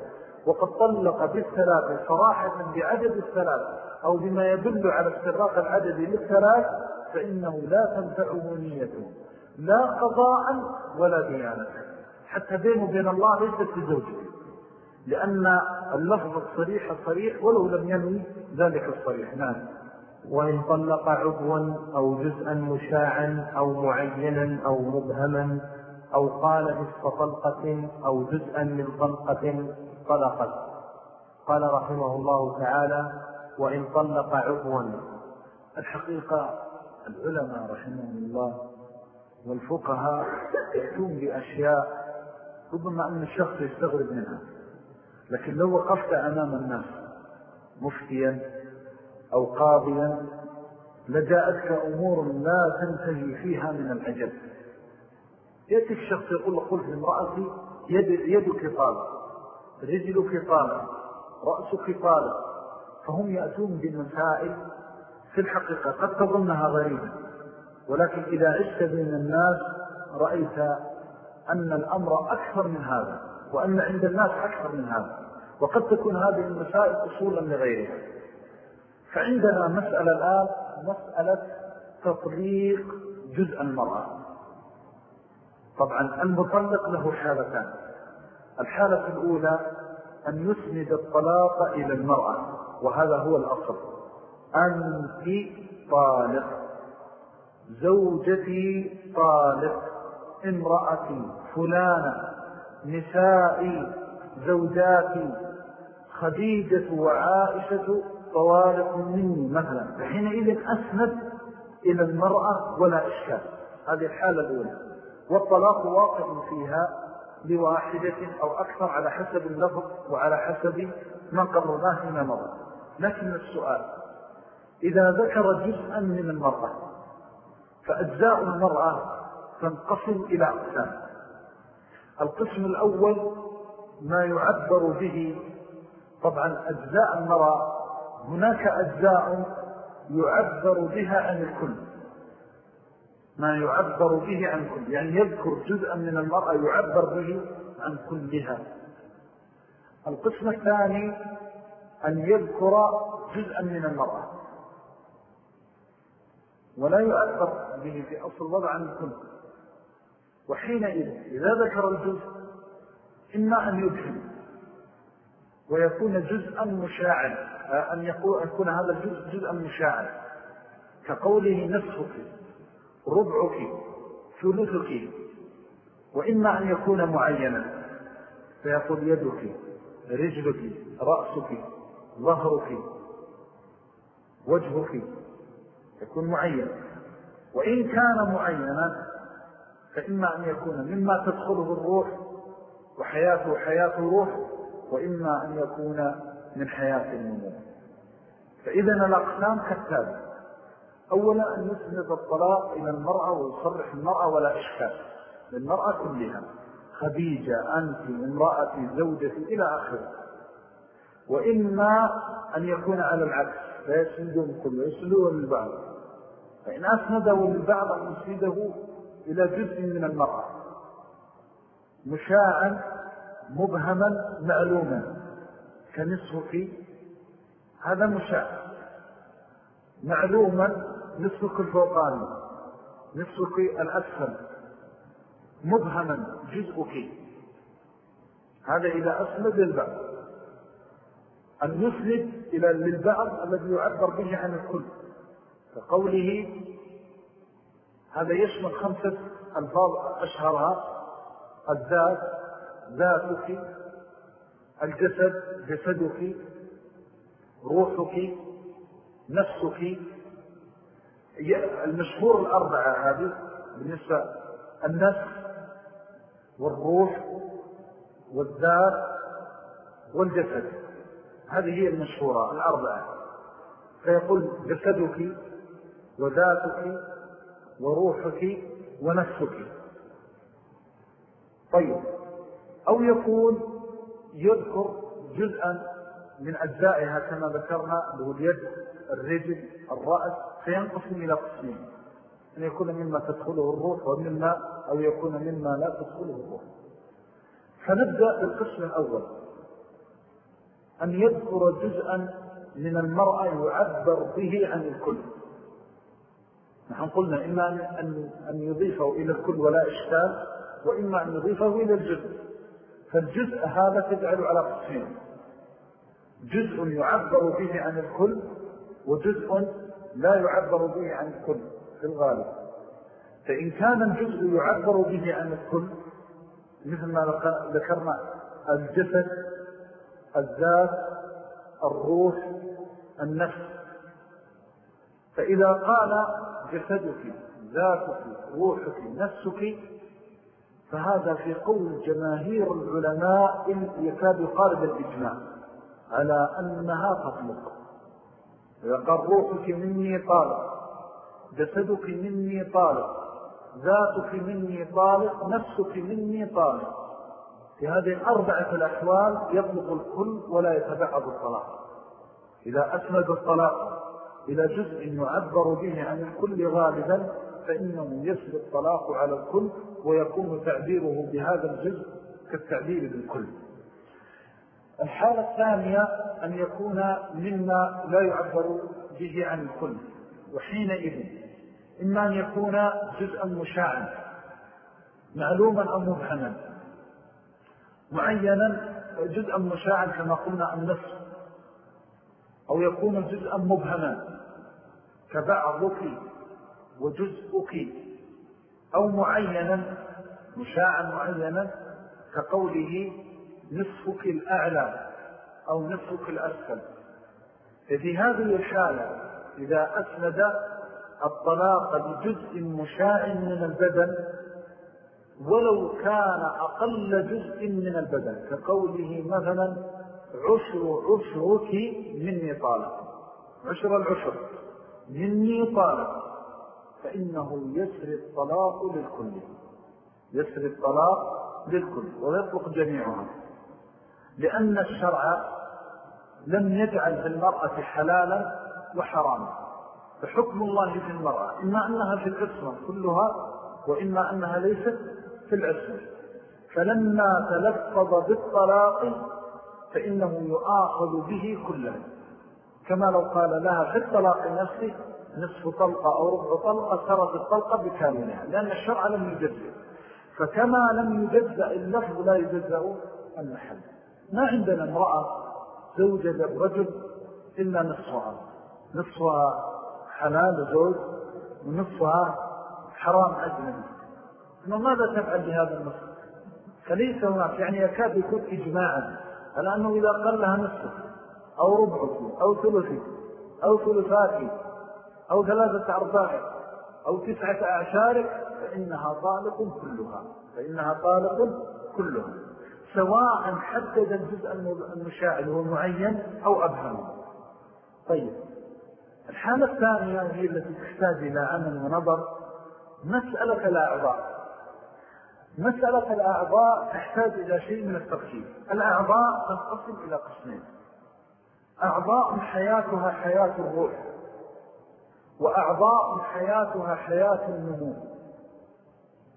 وقد طلق بالثلاث صراحة بعدد الثلاث أو بما يدل على استراق العدد للثلاث فإنه لا تنفعه نيته لا قضاء ولا ديانة. حتى بينه وبين الله ليست لزوجه لأن اللفظ الصريح الصريح ولو لم ينوي ذلك الصريح. نعم. وإن طلق عضوا أو جزءا مشاعا أو معينا أو مبهما أو قال نصف طلقة أو جزءا من طلقة طلقت. قال رحمه الله تعالى وإن طلق عضوا. الحقيقة العلماء رحمهم الله والفقهاء يأتون بأشياء ربما أن الشخص يستغرب منها. لكن لو وقفت أمام الناس مفتيا أو قاضيا لجاءتك أمور لا تنتهي فيها من العجب. يأتي الشخص يقول قلت لامرأتي يد يدك طالة رجلك طالة رأسك طالة فهم يأتون بمسائل في الحقيقة. قد تظنها غريبة ولكن إذا عشت بين الناس رأيت أن الأمر أكثر من هذا وأن عند الناس أكثر من هذا. وقد تكون هذه المسائل أصولا لغيرها فعندنا مسألة الآن مسألة تطليق جزء المرأة. طبعا المطلق له حالتان. الحالة الأولى أن يسند الطلاق إلى المرأة وهذا هو الأصل. أنت طالق. زوجتي طالق. امرأتي فلانة. نسائي زوجاتي. خديجة وعائشة طوالق مني مثلا. فحينئذ أسند إلى المرأة ولا إشكال. هذه الحالة الأولى. والطلاق واقع فيها لواحدة أو أكثر على حسب اللفظ وعلى حسب ما قررناه فيما مضى. لكن السؤال إذا ذكر جزءا من المرأة فأجزاء المرأة تنقسم إلى أقسام. القسم الأول ما يعبر به طبعا أجزاء المرأة هناك أجزاء يعبر بها عن الكل. ما يعبر به عن كل يعني يذكر جزءا من المرأة يعبر به عن كلها. القسم الثاني أن يذكر جزءا من المرأة. ولا يعبر به في أصل الوضع عن الكل وحينئذ إذا ذكر الجزء إما أن يدخل ويكون جزءا مشاعر أن يكون هذا الجزء جزءا مشاعر كقوله نصفك ربعك ثلثك وإما أن يكون معينا فيقول يدك رجلك رأسك ظهرك وجهك يكون معين. وإن كان معينا فإما أن يكون مما تدخله الروح وحياته حياة روح وإما أن يكون من حياة النمو فإذا الأقسام كالتالي أولا أن يسند الطلاق إلى المرأة ويصرح المرأة ولا إشكال. للمرأة كلها خديجة أنت امرأتي زوجتي إلى آخره. وإما أن يكون على العكس لا كله يسندون للبعض فإن أسنده للبعض أن يسنده إلى جزء من المرأة. مشاعا مبهما معلوما. كنصفك هذا مشاع. معلوما نصفك الفوقاني نصفك الأسفل مبهما جزءك. هذا إذا أسند للبعض. أن يسند إلى للبعض الذي يعبر به عن الكل. كقوله هذا يشمل خمسة ألفاظ أشهرها. الذات ذاتك الجسد جسدك روحك نفسك. المشهور الأربعة هذه بالنسبة النفس والروح والذات والجسد. هذه هي المشهورة الأربعة. فيقول جسدك وذاتك وروحك ونفسك. طيب أو يكون يذكر جزءا من أجزائها كما ذكرنا له اليد الرجل الرأس فينقسم إلى قسمين. أن يكون مما تدخله الروح ومما أو يكون مما لا تدخله الروح. فنبدأ بالقسم الأول. أن يذكر جزءا من المرأة يعبر به عن الكل. نحن قلنا إما أن, أن يضيفه إلى الكل ولا إشكال وإما أن يضيفه إلى الجزء. فالجزء هذا تجعل على قسمين. جزء يعبر به عن الكل وجزء لا يعبر به عن الكل في الغالب. فإن كان الجزء يعبر به عن الكل مثل ما ذكرنا الجسد الذات الروح النفس. فإذا قال جسدك ذاتك روحك نفسك فهذا في قول جماهير العلماء يكاد يقارب الإجماع. على أنها تطلق إذا قال روحك مني طالق جسدك مني طالق ذاتك مني طالق نفسك مني طالق. في هذه الأربعة الأحوال يطلق الكل ولا يتبعض الطلاق. إذا أسند الطلاق إلى جزء يعبر به عن الكل غالبا فإنه يسل الطلاق على الكل ويكون تعبيره بهذا الجزء كالتعبير بالكل. الحالة الثانية أن يكون مما لا يعبر به عن الكل وحينئذ. إما أن يكون جزءا مشاعا معلوما أو مبحنا معينا جزءا مشاعا كما قلنا النصف أو يكون جزءا مبهما. كبعضك وجزءك أو معينا مشاعا معينا كقوله نصفك الأعلى أو نصفك الأسفل. ففي هذه الحالة إذا أسند الطلاق بجزء مشاع من البدن ولو كان أقل جزء من البدن كقوله مثلا عشر عشرك مني طالق. عشر العشر مني طالق. فإنه يسري الطلاق للكل. يسري الطلاق للكل ويطلق جميعها. لأن الشرع لم يجعل في المرأة حلالا وحراما. فحكم الله في المرأة إما أنها في العصمة كلها وإما أنها ليست في العصمة. فلما تلفظ بالطلاق فإنه يؤاخذ به كله. كما لو قال لها في الطلاق نفسه نصف طلقة أو ربع طلقة سرت الطلقة بكاملها لأن الشرع لم يجزئ. فكما لم يجزأ اللفظ لا يجزأ المحل. ما عندنا امرأة زوجة للرجل إلا نصفها. نصفها حلال زوج ونصفها حرام أجنبي ثم ماذا تفعل بهذا النصف؟ فليس هناك يعني يكاد يكون إجماعا على أنه إذا قال لها نصف أو ربعك أو ثلثك أو ثلثاتك أو ثلاثة أرباعك أو تسعة أعشارك فإنها طالق كلها. فإنها طالق كلها. سواء حدد الجزء المشاعر هو معين أو أبهم. طيب. الحالة الثانية هي التي تحتاج إلى عمل ونظر. مسألة الأعضاء. مسألة الأعضاء تحتاج إلى شيء من التركيب. الأعضاء تنقسم إلى قسمين. أعضاء حياتها حياة الروح وأعضاء حياتها حياة النمو.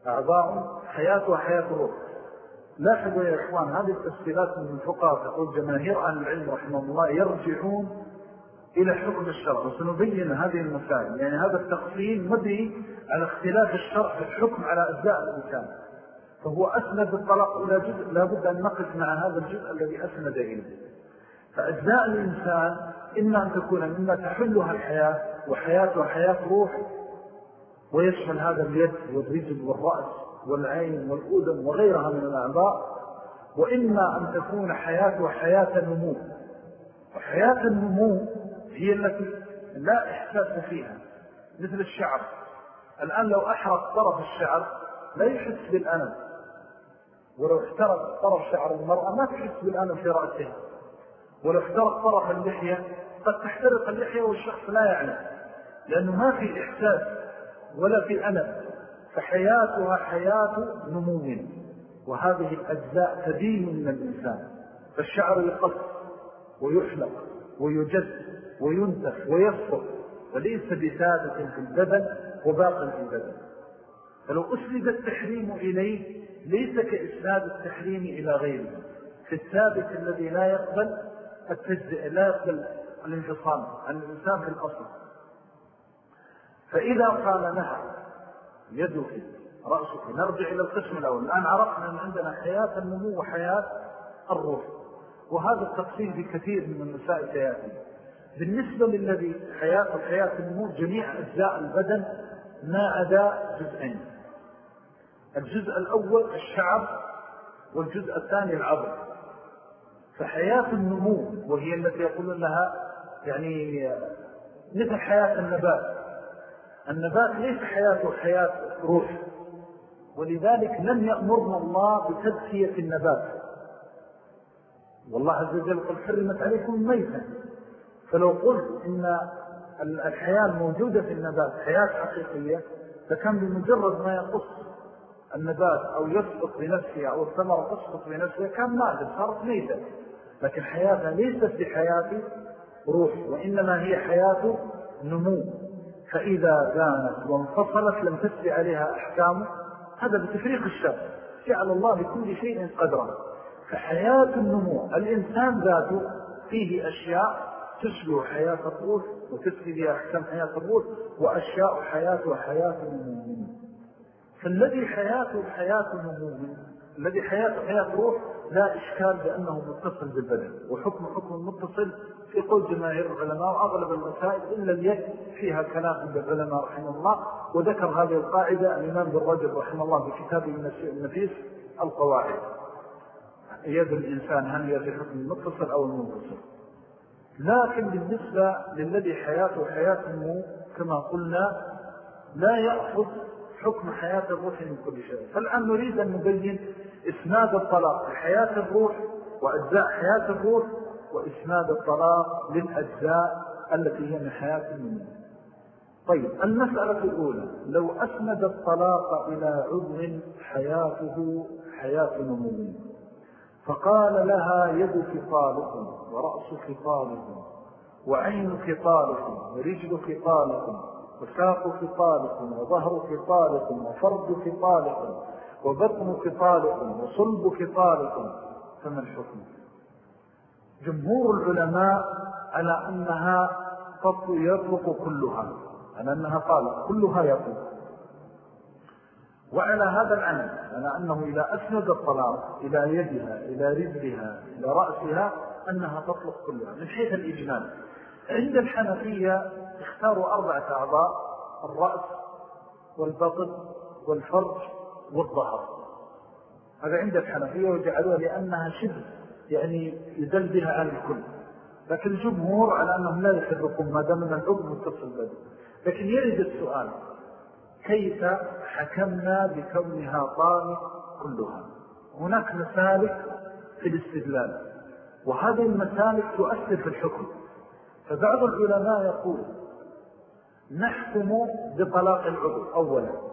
أعضاء حياتها حياة الروح. لاحظوا يا إخوان هذه التفصيلات من الفقهاء تقول جماهير أهل العلم رحمه الله يرجعون إلى حكم الشرع وسنبين هذه المسائل. يعني هذا التقسيم مبني على اختلاف الشرع في الحكم على أجزاء الإنسان. فهو أسند الطلاق إلى جزء لابد أن نقف مع هذا الجزء الذي أسند إليه. فأجزاء الإنسان إما أن تكون مما تحلها الحياة وحياتها حياة روح ويشمل هذا اليد والرجل والرأس. والعين والأذن وغيرها من الأعضاء وإما أن تكون حياتها حياة النمو. وحياة النمو هي التي لا إحساس فيها مثل الشعر. الآن لو أحرق طرف الشعر لا يحس بالألم. ولو احترق طرف شعر المرأة ما تحس بالألم في رأسها. ولو احترق طرف اللحية قد تحترق اللحية والشخص لا يعلم لأنه ما في إحساس ولا في ألم. فحياتها حياة نمو. وهذه الأجزاء تدين من الإنسان. فالشعر يقص ويحلق ويجد وينتف ويصفر وليس بثابت في البدن وباق في البدن. فلو أسند التحريم إليه ليس كإسناد التحريم إلى غيره. في الثابت الذي لا يقبل التجزئ لا يقبل الانفصال عن الإنسان في الأصل. فإذا قال لها يدك رأسك. نرجع إلى القسم الأول. الآن عرفنا أن عندنا حياة النمو وحياة الروح. وهذا التقسيم بكثير من المسائل سيأتي. بالنسبة للذي حياة الحياة النمو جميع أجزاء البدن ما عدا جزئين. الجزء الأول الشعب والجزء الثاني العظم. فحياة النمو وهي التي يقولون لها يعني مثل حياة النبات. النبات ليس حياته حياة روح. ولذلك لم يأمرنا الله بتدخية النبات والله عز وجل قل حرمت عليكم ميتا فلو قلت إن الحياة الموجودة في النبات حياة حقيقية فكان بمجرد ما يقص النبات أو يسقط بنفسه أو الثمرة تسقط بنفسها كان مادة صارت ميتة. لكن حياتها ليست بحياة روح وإنما هي حياة نمو. فإذا كانت وانفصلت لم تسري عليها أحكام هذا بتفريق الشر جعل الله لكل شيء قدرا. فحياة النمو الإنسان ذاته فيه أشياء تشبه حياة الروح وتسري بها أحكام حياة الروح وأشياء حياته حياة النمو فالذي حياته حياة النمو الذي حياته حياة روح لا إشكال بأنه متصل بالبدن وحكم حكم متصل في قول جماهير العلماء وأغلب المسائل إلا اليد فيها كلام عند العلماء رحمه الله وذكر هذه القاعدة الإمام بالرجل رحمه الله في كتابه النفيس القواعد. يد الإنسان هل يد حكم المتصل أو المنفصل لكن بالنسبة للذي حياته النمو كما قلنا لا يأخذ حكم حياة الروح من كل شيء. فالآن نريد أن نبين إسناد الطلاق لحياة الروح وأجزاء حياة الروح وإسناد الطلاق للأجزاء التي هي من حياة النمو طيب المسألة الأولى لو أسند الطلاق إلى عضو حياته حياة نمو فقال لها يدك طالق ورأسك طالق وعينك طالق ورجلك طالق وساقك طالق وظهرك طالق وفرضك طالق وبطنك طالق وصلبك طالق فما الحكم؟ جمهور العلماء على أنها يطلق كلها على أنها طالق كلها يطلق. وعلى هذا العمل على أنه إذا أسند الطلاق إلى يدها إلى رجلها إلى رأسها أنها تطلق كلها. من حيث الإجمال. عند الحنفية اختاروا أربعة أعضاء الرأس والبطن والفرج والظهر. هذا عند الحنفية وجعلوها لأنها شبه يعني يدل بها على الكل. لكن الجمهور على أنهم لا يحرقون ما دام أن العضو متصل به لكن يرد السؤال كيف حكمنا بكونها طالق كلها؟ هناك مسالك في الاستدلال وهذه المسالك تؤثر في الحكم. فبعض العلماء يقول نحكم بطلاق العضو أولا.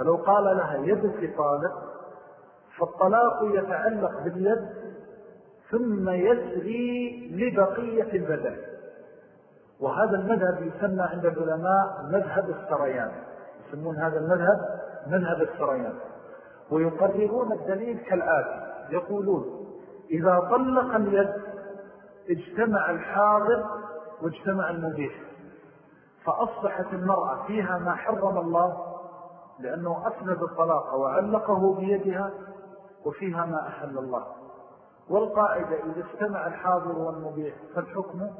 فلو قال لها يدك طالق فالطلاق يتعلق باليد ثم يسري لبقية البدن وهذا المذهب يسمى عند العلماء مذهب السريان. يسمون هذا المذهب مذهب السريان. ويقررون الدليل كالآتي. يقولون إذا طلق اليد اجتمع الحاضر واجتمع المبيح فأصبحت المرأة فيها ما حرم الله لأنه أسند الطلاق وعلقه بيدها وفيها ما أحل الله. والقاعدة إذا استمع الحاضر والمبيح فالحكم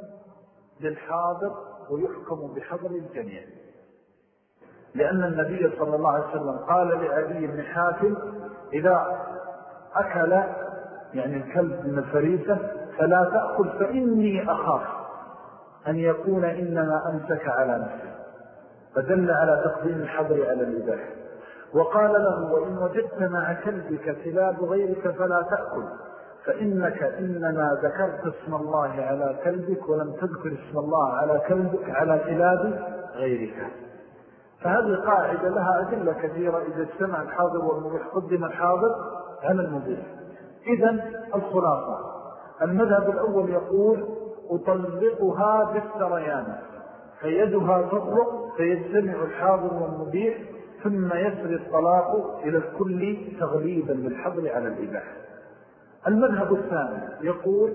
للحاضر ويحكم بحضر الجميع. لأن النبي صلى الله عليه وسلم قال لعلي بن حاتم إذا أكل يعني الكلب من الفريسة فلا تأكل فإني أخاف أن يكون إنما أمسك على نفسه. فدل على تقديم الحضر على الإباحة. وقال له وإن وجدت مع كلبك كلاب غيرك فلا تأكل فإنك إنما ذكرت اسم الله على كلبك ولم تذكر اسم الله على كلبك على كلاب غيرك. فهذه قاعدة لها أدلة كثيرة إذا اجتمع الحاضر والمبيح قدم الحاضر على المبيح إذن الخلاصة. المذهب الأول يقول أطلقها بالسريان فيدها تطلق فيجتمع الحاضر والمبيح ثم يسري الطلاق إلى الكل تغليبا للحظر على الإباحة. المذهب الثاني يقول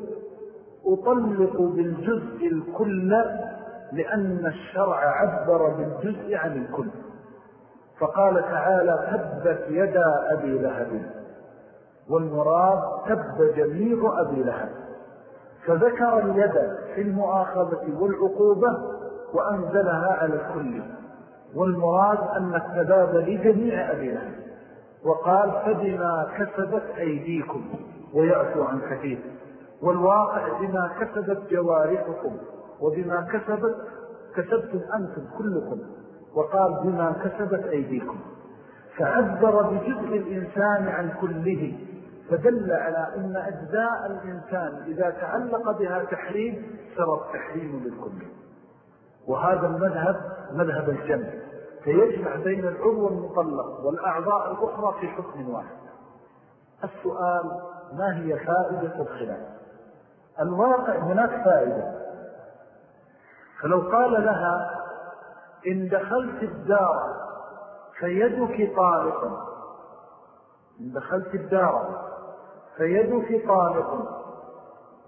أطلق بالجزء الكل لأن الشرع عبر بالجزء عن الكل. فقال تعالى تبت يدا أبي لهب. والمراد تب جميع أبي لهب. فذكر اليد في المؤاخذة والعقوبة وأنزلها على الكل. والمراد أن التباب لجميع أبيها وقال فبما كسبت أيديكم ويأتوا عن كثير. والواقع بما كسبت جوارحكم وبما كسبت كسبتم أنتم كلكم. وقال بما كسبت أيديكم. فعبر بجزء الإنسان عن كله. فدل على أن أجزاء الإنسان إذا تعلق بها تحريم سر التحريم للكل. وهذا المذهب مذهب الجنة فيجمع بين العضو المطلق والأعضاء الأخرى في حكم واحد. السؤال ما هي فائدة الخلاف؟ الواقع هناك فائدة. فلو قال لها إن دخلت الدار فيدك طالق إن دخلت الدار فيدك طالق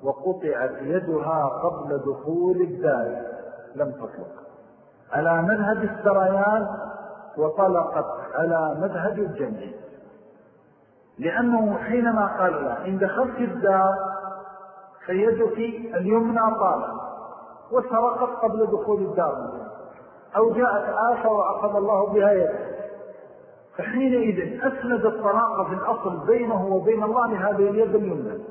وقطعت يدها قبل دخول الدار. لم تطلق. على مذهب السريان وطلقت على مذهب الجمع لأنه حينما قال له إن دخلت الدار فيدك اليمنى طالق وسرقت قبل دخول الدار أو جاءت آفة وأخذ الله بها يده. فحينئذ أسند الطلاق في الأصل بينه وبين الله لهذه اليد اليمنى.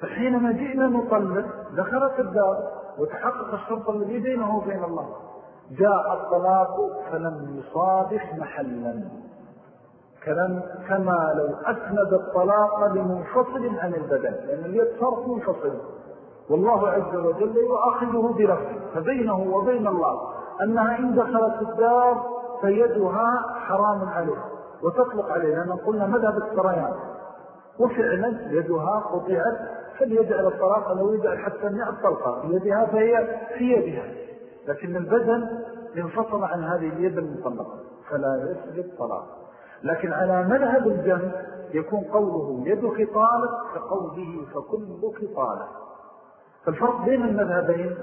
فحينما جئنا نطلق دخلت الدار وتحقق الشرط الذي بينه وبين الله. جاء الطلاق فلم يصادف محلا. كما لو أسند الطلاق لمنفصل عن البدن لأن اليد صارت منفصل والله عز وجل يؤخذه برفضه فبينه وبين الله أنها إن دخلت الدار فيدها حرام عليه وتطلق عليه لأنه قلنا مذهب السريان وفعلا يدها قطعت فليجعل الطلاق لو يجعل حتى مئة طلقة في يدها فهي في يدها. لكن البدن انفصل عن هذه اليد المطلقة فلا يسجد طلاق. لكن على مذهب الجنب يكون قوله يدك طالق كقوله فكلك طالق فالفرق بين المذهبين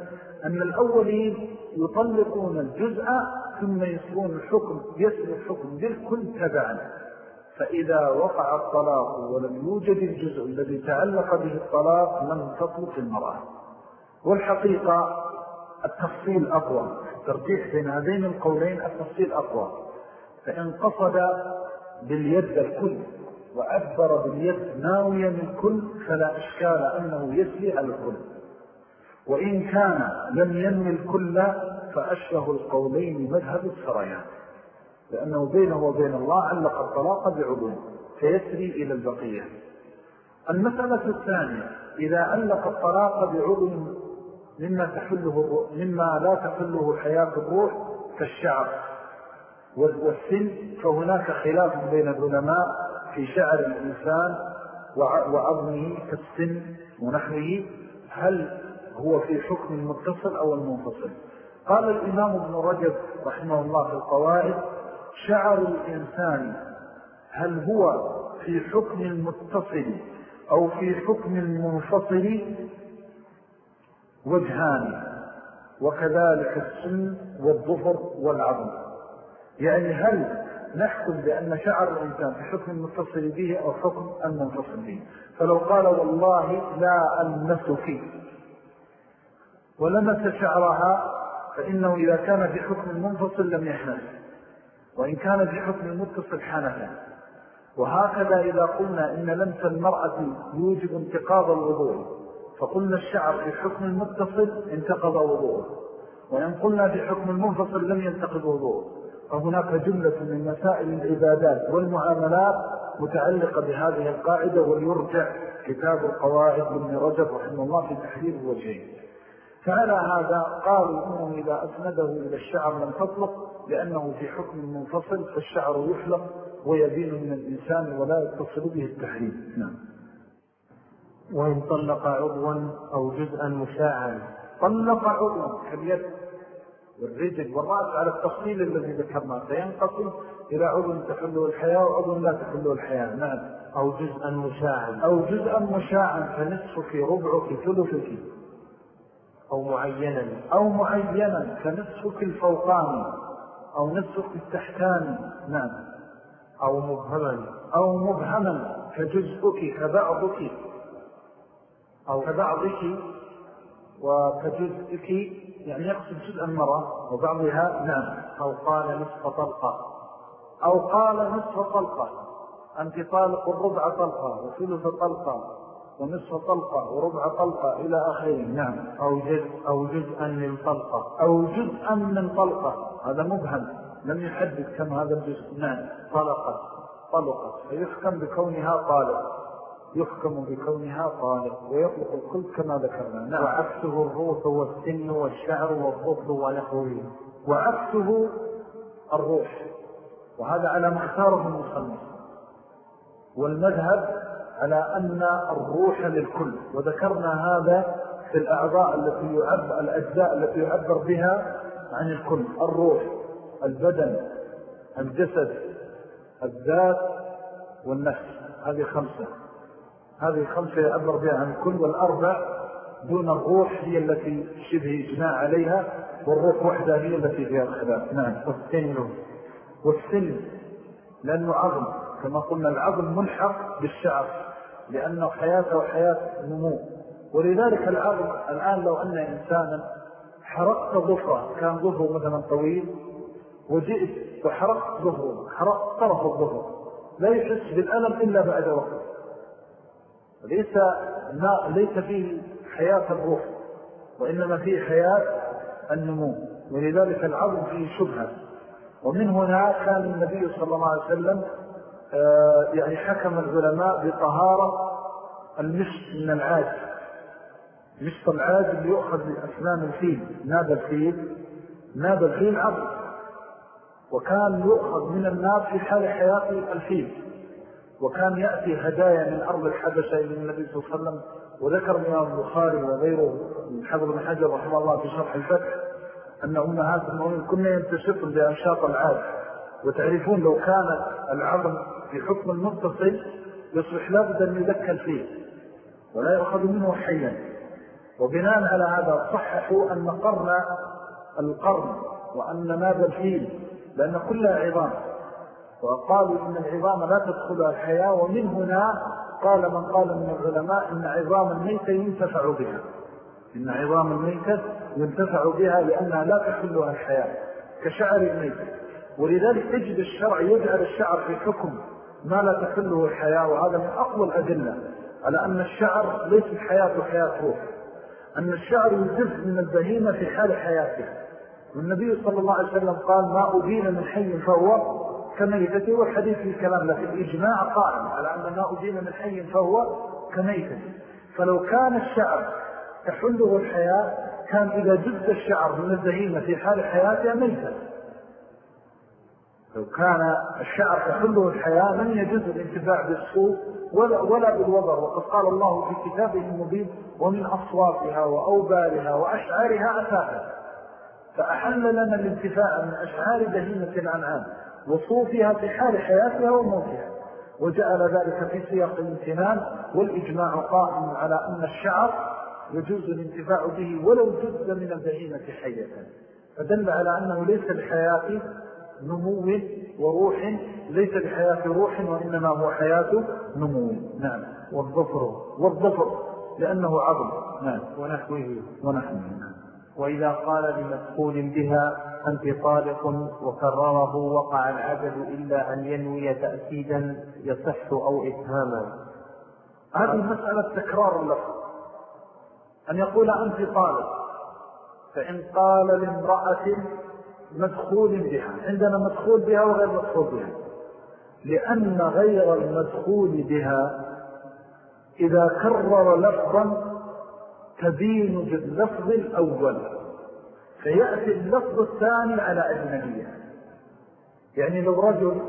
أن الأولين يطلقون الجزء ثم يسرون الحكم يسر الحكم بالكل تبعا. فإذا وقع الطلاق ولم يوجد الجزء الذي تعلق به الطلاق لم تطلق المرأة. والحقيقة التفصيل أقوى. الترجيح بين هذين القولين التفصيل أقوى. فإن قصد باليد الكل وعبر باليد ناوية من كل فلا إشكال أنه يسلي على الكل. وإن كان لم ينمي الكل فأشبه القولين مذهب السريان. لأنه بينه وبين الله علق الطلاق بعضوه فيسري إلى البقية المسألة الثانية إذا علق الطلاق بعضو مما, تحله مما لا تحله حياة الروح كالشعر والسن فهناك خلاف بين العلماء في شعر الإنسان وعظمه كالسن ونحوه هل هو في حكم المتصل أو المنفصل؟ قال الإمام ابن رجب رحمه الله في القواعد شعر الإنسان هل هو في حكم المتصل أو في حكم المنفصل؟ وجهان وكذلك السن والظفر والعظم. يعني هل نحكم بأن شعر الإنسان في حكم المتصل به أو حكم المنفصل به؟ فلو قال والله لا ألمس فيه. ولمس شعرها فإنه إذا كان في حكم المنفصل لم يحنس وإن كان في حكم المتصل حنفا وهكذا إذا قلنا إن لمس المرأة يوجب انتقاض الوضوء فقلنا الشعر في حكم المتصل انتقض وضوءه. وإن قلنا في حكم المنفصل لم ينتقض وضوءه. فهناك جملة من مسائل العبادات والمعاملات متعلقة بهذه القاعدة وليرجع كتاب القواعد من رجب رحمه الله في تحرير الوجهين فعلى هذا قالوا إنه إذا أسنده إلى الشعر لم تطلق لأنه في حكم منفصل فالشعر يحلق ويبين من الإنسان ولا يتصل به التحريم. نعم. وإن طلق عضوا أو جزءا مشاعا. طلق عضوا كاليد والرجل والرأس على التفصيل الذي ذكرناه فينقسم إلى عضو تحله الحياة وعضو لا تحله الحياة. نعم. أو جزءا مشاعا. أو جزءا مشاعا فنصفك ربعك ثلثك أو معينا. أو معينا كنصفك الفوقاني أو نصفك التحتاني نعم. أو مبهما أو مبهما كجزءك كبعضك أو كبعضك وكجزءك يعني يقصد جزء المرأة وبعضها نعم. أو قال نصف طلقة. أو قال نصف طلقة. أنت طالق الربع طلقة وثلث طلقة ونصف طلقة وربع طلقة إلى آخره نعم. أو, جزء أو جزءا من طلقة أو جزءا من طلقة. هذا مبهم لم يحدد كم هذا الجزء. نعم. طلقة طلقة فيحكم بكونها طالق. يحكم بكونها طالق. ويطلق الكل كما ذكرنا. نعم. وعكسه الروح والسن والشعر والظفر ونحوه. وعكسه الروح. وهذا على ما اختاره المصنف. والمذهب على أن الروح للكل. وذكرنا هذا في الأعضاء التي يعبر الأجزاء التي يعبر بها عن الكل الروح البدن الجسد الذات والنفس. هذه خمسة. هذه خمسة يعبر بها عن الكل والأربع دون الروح هي التي شبه إجماع عليها والروح وحدها هي التي فيها الخلاف. نعم. والسن والسن لأنه عظم. كما قلنا العظم ملحق بالشعر لأنه حياته حياة نمو. ولذلك العظم الآن لو أن إنسانا حرقت ظفره. كان ظفره مثلا طويل وجئت وحرقت ظهره حرقت طرف الظهر لا يحس بالألم إلا بعد وقت. ليس, ليس فيه حياة الروح وإنما فيه حياة النمو. ولذلك العظم فيه شبهة. ومن هنا كان النبي صلى الله عليه وسلم آه، يعني حكم العلماء بطهارة المشط من العاج. مشط العاج اللي يؤخذ من أسنان الفيل ناب الفيل ناب الفيل عظم وكان يؤخذ من الناب في حال حياة الفيل وكان يأتي هدايا من أرض الحبشة إلى النبي صلى الله عليه وسلم. وذكر الإمام البخاري وغيره من حفظ بن حجر رحمه الله في شرح الفتح أن أمهات المؤمنين كنا ينتشطن بأنشاط العاد وتعرفون لو كان العظم في حكم المتصل يصبح لابد أن يذكر فيه ولا يأخذ منه حيا. وبناء على هذا صححوا أن قرن القرن وأن ماذا الفيل لأن كلها عظام. وقالوا إن العظام لا تدخلها الحياة ومن هنا قال من قال من العلماء إن عظام الميتة ينتفع بها. إن عظام الميتة ينتفع بها لأنها لا تحلها الحياة كشعر الميتة ولذلك تجد الشرع يجعل الشعر في حكم ما لا تحله الحياة وهذا من أقوى الأدلة على أن الشعر ليس الحياة حياة روح. أن الشعر يجز من البهيمة في حال حياتها والنبي صلى الله عليه وسلم قال ما أبين من حي فهو كميتة. والحديث في الكلام لكن الإجماع قائم على أن ما أبين من حي فهو كميتة. فلو كان الشعر تحله الحياة كان إذا جد الشعر من الزهيمة في حال حياتها ميتا لو كان الشعر تحله الحياة من يجوز الانتفاع بالصوف ولا, ولا بالوضر وقد قال الله في كتابه المبين ومن أصوافها وأوبارها وأشعارها أسافا فأحل لنا الانتفاع من أشعار بهيمة الأنعام وصوفها في حال حياتها وموتها وجعل ذلك في سياق الامتنان والإجماع قائم على أن الشعر يجوز الانتفاع به ولو جزء من البهيمة حية. فدل على أنه ليس بحياة نمو وروح ليس بحياة روح وإنما هو حياة نمو. نعم. والظفر والظفر لأنه عظم. نعم. ونحوه. ونحوه. نعم. وإذا قال لمسؤول بها أنت طالق وكرره وقع العدد إلا أن ينوي تأكيدا يصح أو إفهاما. هذه مسألة تكرار اللفظ. أن يقول أنت طالق. فإن قال لامرأة مدخول بها. عندنا مدخول بها وغير مدخول بها. لأن غير المدخول بها إذا كرر لفظا تبين باللفظ الأول. فيأتي اللفظ الثاني على أجنبية. يعني لو رجل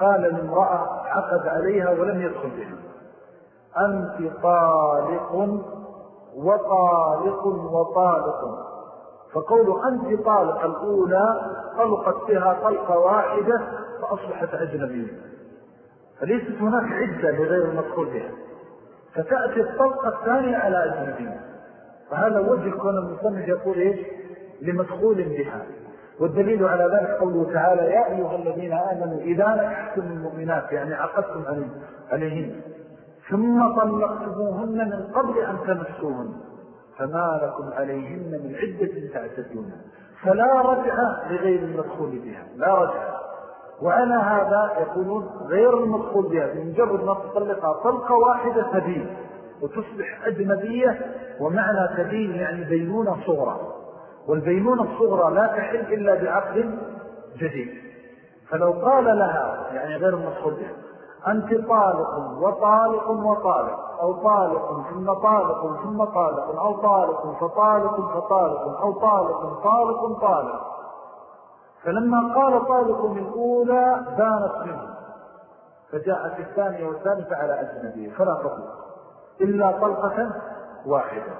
قال لامرأة عقد عليها ولم يدخل بها. أنت طالق وطالق وطالق. فقول أنت طالق الأولى طلقت بها طلقة واحدة فأصبحت أجنبية. فليست هناك عدة لغير المدخول بها. فتأتي الطلقة الثانية على أجنبية. فهذا وجه كون المصنف يقول إيش؟ لمدخول بها. والدليل على ذلك قوله تعالى يا أيها الذين آمنوا إذا نحكم المؤمنات يعني عقدتم عليهن. ثم طلقتموهن من قبل أن تمسوهن. فما لكم عليهن من عدة تعتدون. فلا رجع لغير المدخول بها لا رجع. وعلى هذا يقولون غير المدخول بها بمجرد ما تطلقها طلقة واحدة تبين وتصبح أجنبية ومعنى تبين يعني بينونة صغرى. والبينونة الصغرى لا تحل إلا بعقد جديد. فلو قال لها يعني غير المدخول بها أنت طالق وطالق وطالق. أو طالق ثم طالق ثم طالق أو طالق فطالق فطالق أو طالق طالق طالق. فلما قال طالق الأولى بانت منه فجاءت الثانية والثالثة على أجنبية فلا تطلق إلا طلقة واحدة.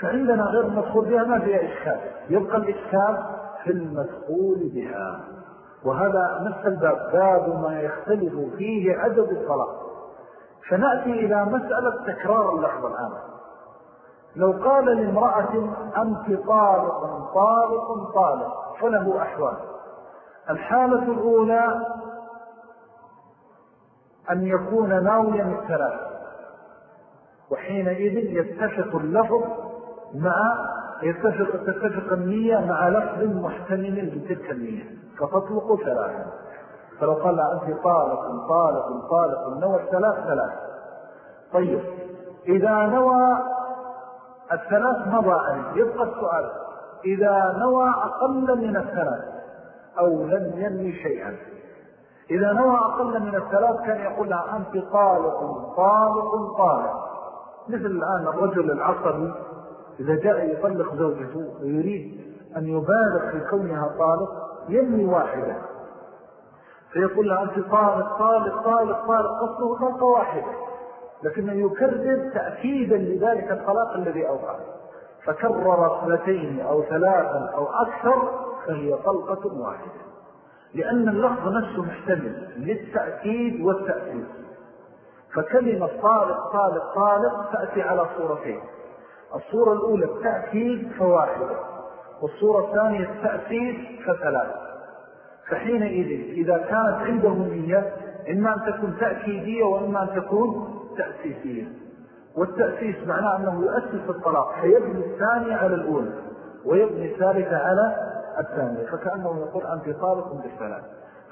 فعندنا غير المدخول بها ما فيها إشكال يبقى الإشكال في المدخول بها. وهذا نفس الباب باب ما يختلف فيه عدد الطلاق. فنأتي إلى مسألة تكرار اللحظة الآن. لو قال لامرأة أنت طالق طالق طالق فله أحوال. الحالة الأولى أن يكون ناويا الثلاث. وحينئذ يتفق اللفظ مع يتفق تتفق النية مع لفظ محتمل لتلك النية. فتطلق ثلاثا. فلو قال أنت طالق طالق طالق نوى الثلاث ثلاث. طيب إذا نوى الثلاث مضى عليه يبقى السؤال إذا نوى أقل من الثلاث أو لم ينوي شيئا. إذا نوى أقل من الثلاث كان يقول لها أنت طالق طالق طالق. مثل الآن الرجل العصبي إذا جاء يطلق زوجته ويريد أن يبالغ في كونها طالق ينوي واحدة. فيقول لها أنت طالق طالق طالق طالق. قصده طلقة واحدة لكنه يكرر تأكيدا لذلك الطلاق الذي أوقع. فكرر اثنتين أو ثلاثا أو أكثر فهي طلقة واحدة. لأن اللفظ نفسه محتمل للتأكيد والتأكيد فكلمة طالق طالق طالق تأتي على صورتين. الصورة الأولى التأكيد فواحدة والصورة الثانية التأكيد فثلاث فحينئذ إذا كانت عنده نية إما أن تكون تأكيدية وإما أن تكون تأسيسية. والتأسيس معناه أنه يؤسس الطلاق فيبني الثانية على الأولى ويبني الثالثة على الثانية فكأنه يقول أنت طالق بالثلاث.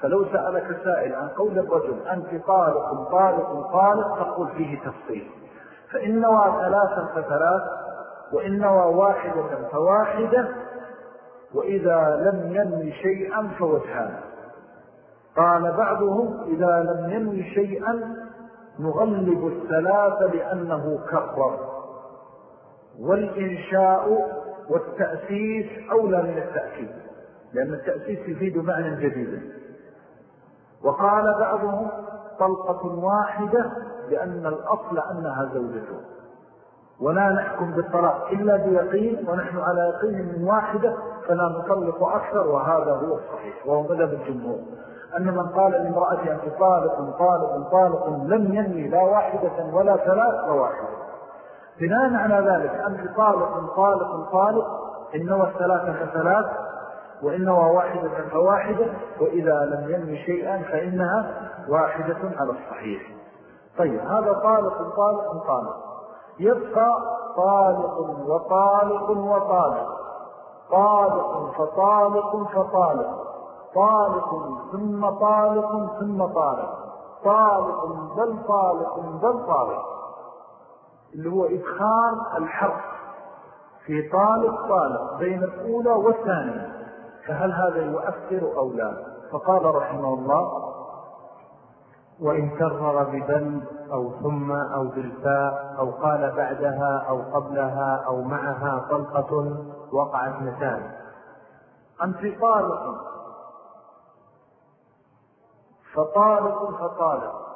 فلو سألك سائل عن قول الرجل أنت طالق طالق طالق تقول فيه تفصيل. فإن نوى ثلاثا فثلاث وإن نوى واحدة فواحدة وإذا لم ينوي شيئا فوجهان. قال بعضهم إذا لم ينوي شيئا نغلب الثلاثة لأنه كرر. والإنشاء والتأسيس أولى من التأكيد لأن التأسيس يفيد معنى جديدا وقال بعضهم طلقة واحدة لأن الأصل أنها زوجته. ولا نحكم بالطلاق إلا بيقين ونحن على يقين من واحدة فلا نطلق أكثر وهذا هو الصحيح وهو مذهب الجمهور. أن من قال لامرأة أنت طالق طالق طالق لم ينوي لا واحدة ولا ثلاث فواحدة بناء على ذلك أنت طالق طالق طالق إنه الثلاثة فثلاث وإنه واحدة فواحدة وإذا لم ينوي شيئا فإنها واحدة على الصحيح. طيب هذا طالق طالق طالق. يبقى طالق وطالق وطالق. طالق فطالق فطالق. طالق ثم طالق ثم طالق. طالق بل طالق بل طالق. اللي هو إدخال الحرف في طالق طالق بين الأولى والثانية. فهل هذا يؤثر أو لا؟ فقال رحمه الله وإن كرر ببل أو ثم أو بالفاء أو قال بعدها أو قبلها أو معها طلقة وقعت مثال أنت طالق فطالق فطالق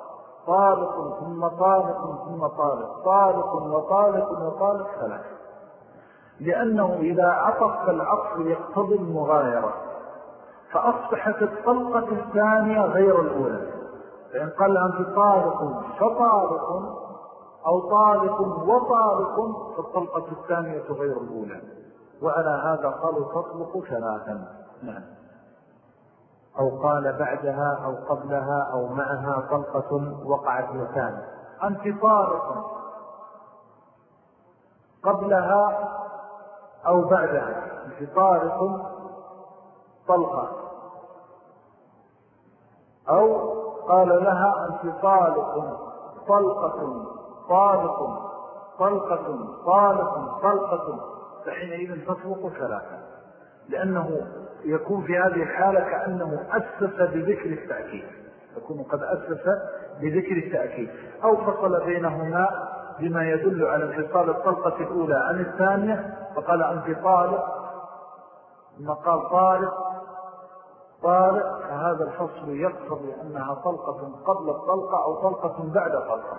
طالق ثم طالق ثم طالق طالق وطالق وطالق ثلاث لأنه إذا عطف العطف يقتضي المغايرة. فأصبحت الطلقة الثانية غير الأولى. فإن قال أنت طالق فطالق أو طالق وطالق فالطلقة الثانية غير الأولى. وعلى هذا قالوا تطلق ثلاثا نعم. أو قال بعدها أو قبلها أو معها طلقة وقعت مكان أنت طارق قبلها أو بعدها. أنت طارق طلقة. أو قال لها أنت طالق طلقة. طالق طلقة. طالق طلقة. فحينئذ تطلق ثلاثة. لأنه يكون في هذه الحالة كأنه أسس بذكر التأكيد. يكون قد أسس بذكر التأكيد. أو فصل بينهما بما يدل على انفصال الطلقة الأولى عن الثانية فقال أنت طالق ثم قال طالق طالق فهذا الفصل يقتضي أنها طلقة قبل الطلقة أو طلقة بعد طلقة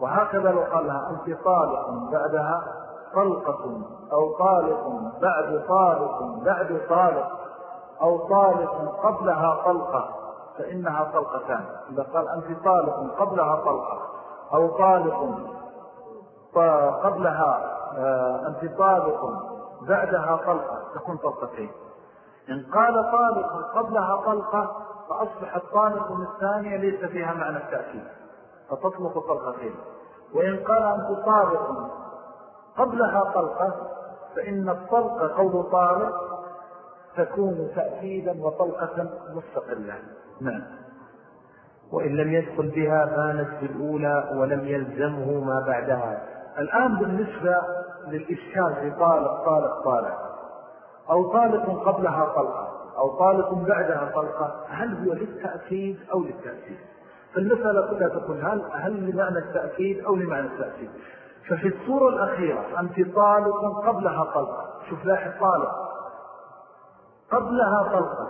وهكذا لو قال لها أنت طالق بعدها طلقة أو طالق بعد طالق بعد طالق أو طالق قبلها طلقة فإنها طلقتان إذا قال أنت طالق قبلها طلقة أو طالق قبلها آه، أنت طالق بعدها طلقة تكون طلقتين. إن قال طالق قبلها طلقة فأصبح الطالق الثانية ليس فيها معنى التأكيد فتطلق طلقتين. وإن قال أنت طالق قبلها طلقة فإن الطلقة قول طارق تكون تأكيدا وطلقة مستقلة. نعم. وإن لم يدخل بها بانت بالأولى ولم يلزمه ما بعدها. الآن بالنسبة للإشكال في طالق طالق طالق. أو طالق قبلها طلقة أو طالق بعدها طلقة هل هو للتأكيد أو للتأكيد؟ فالمسألة كلها تقول هل, هل لمعنى التأكيد أو لمعنى التأكيد؟ ففي الصورة الأخيرة أنت طالق قبلها طلقة. شوف لاحظ طالق. قبلها طلقة.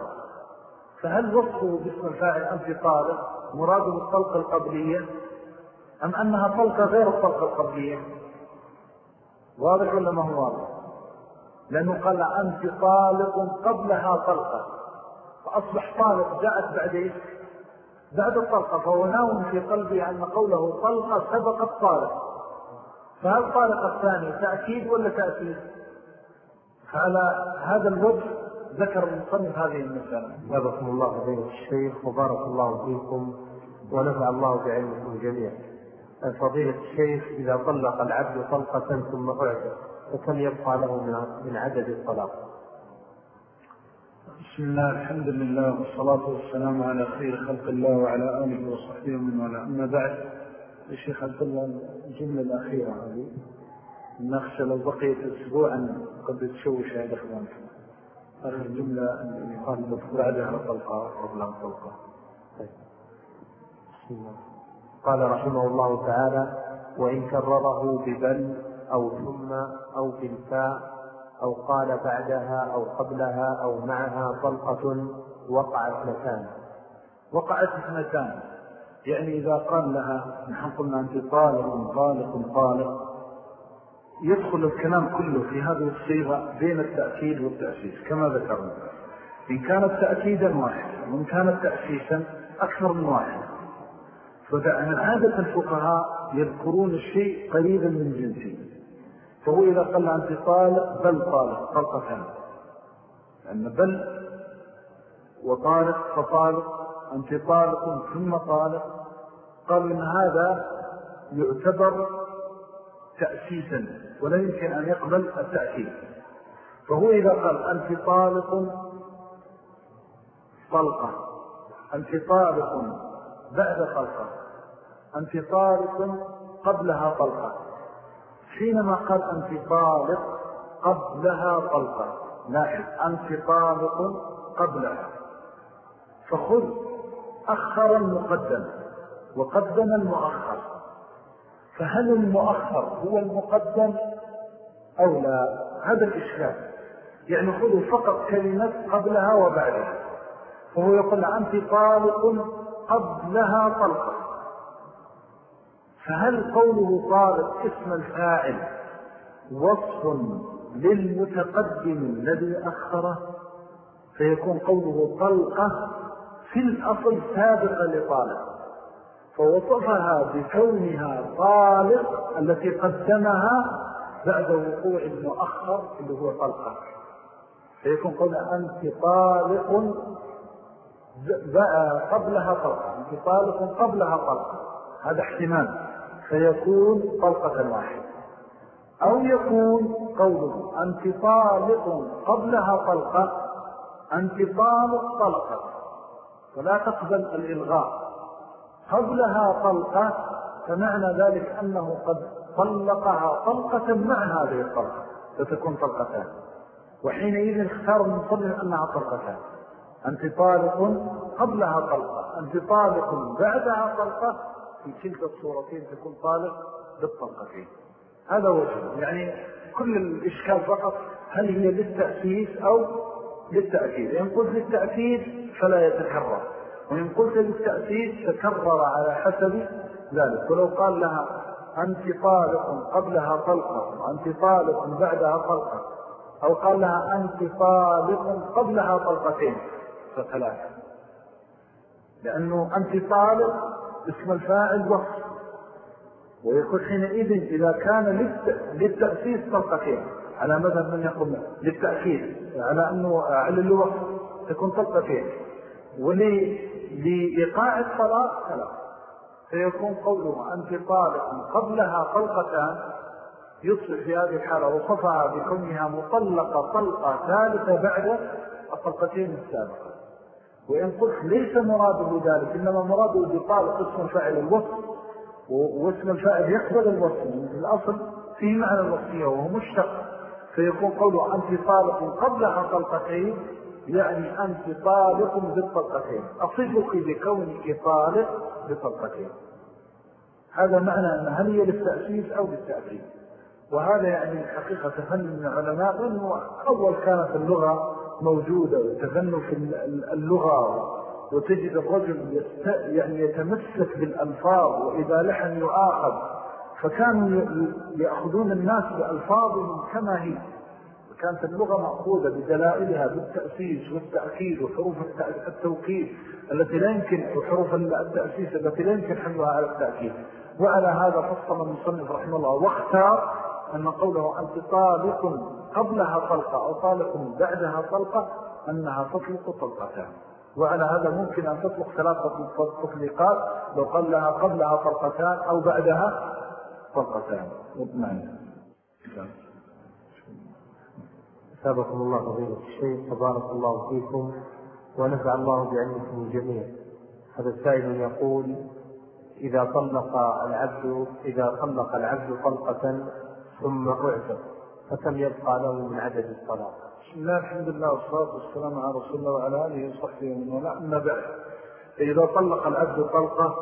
فهل وصفه باسم الفاعل أنت طالق مراد الطلقة القبلية؟ أم أنها طلقة غير الطلقة القبلية؟ واضح ولا ما هو واضح؟ لأنه قال أنت طالق قبلها طلقة. فأصبح طالق جاءت بعد بعد الطلقة. فهو ناوم في قلبه أن قوله طلقة سبقت طالق. فهل طالق الثاني تأكيد ولا تأكيد؟ فعلى هذا الوجه ذكر المصنف هذه المسألة. جزاكم الله خير الشيخ وبارك الله فيكم ونفع الله بعلمكم جميعا. فضيلة الشيخ إذا طلق العبد طلقة ثم أعجب فكم يبقى له من عدد الطلاق؟ بسم الله الحمد لله والصلاة والسلام على خير خلق الله وعلى آله وصحبه ومن ولا أما بعد الشيخ عبد الله الجملة الأخيرة هذه. نخشى لو بقيت أسبوعا قد تشوش هذا إخوانكم آخر جملة قال بعدها طلقة قبلها طلقة قال رحمه الله تعالى وإن كرره ببل أو ثم أو بالفاء أو قال بعدها أو قبلها أو معها طلقة وقع اثنتان. وقعت اثنتان. يعني إذا قال لها نحن قلنا أنت طالق طالق طالق. يدخل الكلام كله في هذه الصيغة بين التأكيد والتأسيس كما ذكرنا. إن كانت تأكيدا واحدا وإن كانت تأسيسا أكثر من واحد. فعادة الفقهاء يذكرون الشيء قريبا من جنسه. فهو إذا قال أنت طالق بل طالق طلقتان لأن بل وطالق فطالق. أنت طالق ثم طالق قال إن هذا يعتبر تأسيسا ولا يمكن أن يقبل التأكيد فهو إذا قال أنت طالق طلقة أنت طالق بعد طلقة أنت طالق قبلها طلقة حينما قال أنت طالق قبلها طلقة لاحظ أنت طالق قبلها. فخذ أخر المقدم وقدم المؤخر فهل المؤخر هو المقدم أو لا؟ هذا الإشكال. يعني خذوا فقط كلمة قبلها وبعدها. فهو يقول أنت طالق قبلها طلقة فهل قوله طالق اسم الفاعل وصف للمتقدم الذي أخره؟ فيكون قوله طلقة في الأصل سابقة لطالق فوصفها بكونها طالق التي قدمها بعد وقوع المؤخر اللي هو طلقة. فيكون قولنا أنت طالق قبلها طلقة أنت طالق قبلها طلقة. هذا احتمال. فيكون طلقة واحدة. أو يكون قوله أنت طالق قبلها طلقة أنت طالق طلقة. ولا تقبل الإلغاء. قبلها طلقة فمعنى ذلك أنه قد طلقها طلقة مع هذه الطلقة فتكون طلقتان. وحينئذ اختار المصنف أنها طلقتان. أنت طالق قبلها طلقة أنت طالق بعدها طلقة في تلك الصورتين تكون طالق بالطلقتين. هذا وجه يعني كل الإشكال فقط هل هي للتأسيس أو للتأكيد. إن قلت للتأكيد فلا يتكرر. وإن قلت للتأسيس تكرر على حسب ذلك. ولو قال لها أنت طالق قبلها طلقة وأنت طالق بعدها طلقة. أو قال لها أنت طالق قبلها طلقتين فثلاثة. لأنه أنت طالق اسم الفاعل وصف ويقول حينئذ إذا كان للتأسيس طلقتين. على مذهب من يقول للتأكيد على أنه على الوصف تكون طلقتين. ولإيقاع الطلاق ثلاث فيكون قوله أنت طالق قبلها طلقتان يصبح في هذه الحالة وصفها بكونها مطلقة طلقة ثالثة بعد الطلقتين السابقة. وإن قلت ليس مراده ذلك إنما مراده بطالق اسم الفاعل الوصف واسم الفاعل يقبل الوصف من الأصل فيه معنى الوصفية وهو مشتق. فيكون قوله أنت طالق قبلها طلقتين يعني أنت طالق بالطلقتين أصفك بكونك طالق بطلقتين هذا معنى أن هل هي للتأسيس أو للتأكيد؟ وهذا يعني حقيقة فن من العلماء لأنه أول كانت اللغة موجودة وتفنوا في اللغة. وتجد الرجل يعني يتمسك بالألفاظ وإذا لحن يؤاخذ. فكانوا يأخذون الناس بألفاظهم كما هي. كانت اللغة مأخوذة بدلائلها بالتأسيس والتأكيد وحروف التوكيد التي لا يمكن وحروف التأسيس التي لا يمكن حملها على التأكيد. وعلى هذا فصل المصنف رحمه الله واختار أن قوله أنت طالق قبلها طلقة أو طالق بعدها طلقة أنها تطلق طلقتان. وعلى هذا ممكن أن تطلق ثلاثة تطليقات لو قال لها قبلها طلقتان أو بعدها طلقتان. واطمئن سابقكم الله فضيلة الشيخ تبارك الله فيكم ونفع الله بعلمكم الجميع هذا السائل يقول إذا طلق العبد إذا طلق العبد طلقة ثم أعتق فكم يبقى له من عدد الطلاق؟ بسم الله الحمد لله والصلاة والسلام على رسول الله وعلى آله وصحبه ومن والاه أما بعد إذا طلق العبد طلقة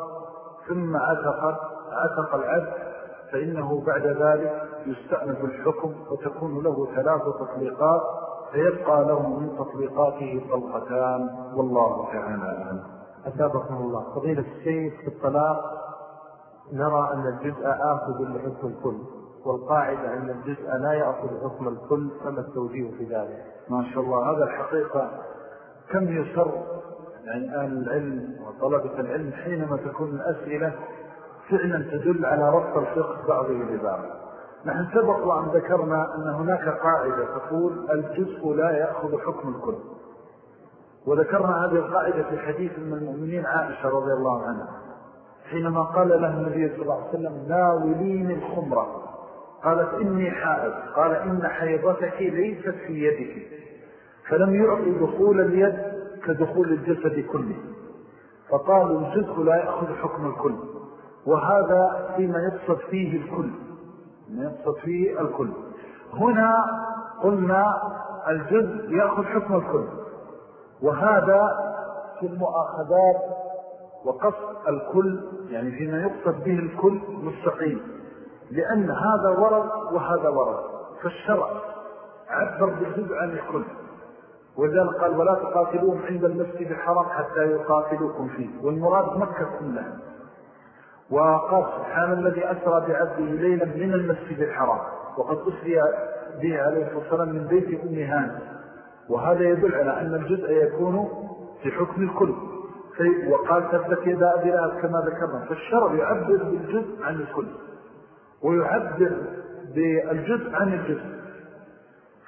ثم عتق عتق العبد فإنه بعد ذلك يستأنف الحكم وتكون له ثلاث تطليقات فيبقى له من تطليقاته طلقتان. والله تعالى أثابكم الله. فضيلة الشيخ في الطلاق نرى أن الجزء آخذ لحكم الكل والقاعدة أن الجزء لا يأخذ حكم الكل فما التوجيه في ذلك؟ ما شاء الله. هذا الحقيقة كم يسر يعني أهل العلم وطلبة العلم حينما تكون الأسئلة فعلا تدل على ربط الفقه بعضه لبعض نحن سبق وأن ذكرنا أن هناك قاعدة تقول الجزء لا يأخذ حكم الكل. وذكرنا هذه القاعدة في حديث من المؤمنين عائشة رضي الله عنها حينما قال له النبي صلى الله عليه وسلم ناولين الخمرة. قالت إني حائض. قال إن حيضتك ليست في يدك. فلم يعطي دخول اليد كدخول الجسد كله. فقالوا الجزء لا يأخذ حكم الكل. وهذا فيما يقصد فيه الكل ما يقصد فيه الكل. هنا قلنا الجزء يأخذ حكم الكل وهذا في المؤاخذات وقصد الكل يعني فيما يقصد به الكل مستقيم لأن هذا ورد وهذا ورد. فالشرع عبر بالجزء عن الكل وذلك قال ولا تقاتلوهم عند المسجد الحرام حتى يقاتلوكم فيه والمراد مكة كلها. وقال سبحان الذي أسرى بعبده ليلا من المسجد الحرام وقد أسري به عليه الصلاة والسلام من بيت أم هان وهذا يدل على أن الجزء يكون في حكم الكل. وقال تبت يدا أبي لها كما ذكرنا فالشرع يعبر بالجزء عن الكل. ويعبر بالجزء عن الجزء.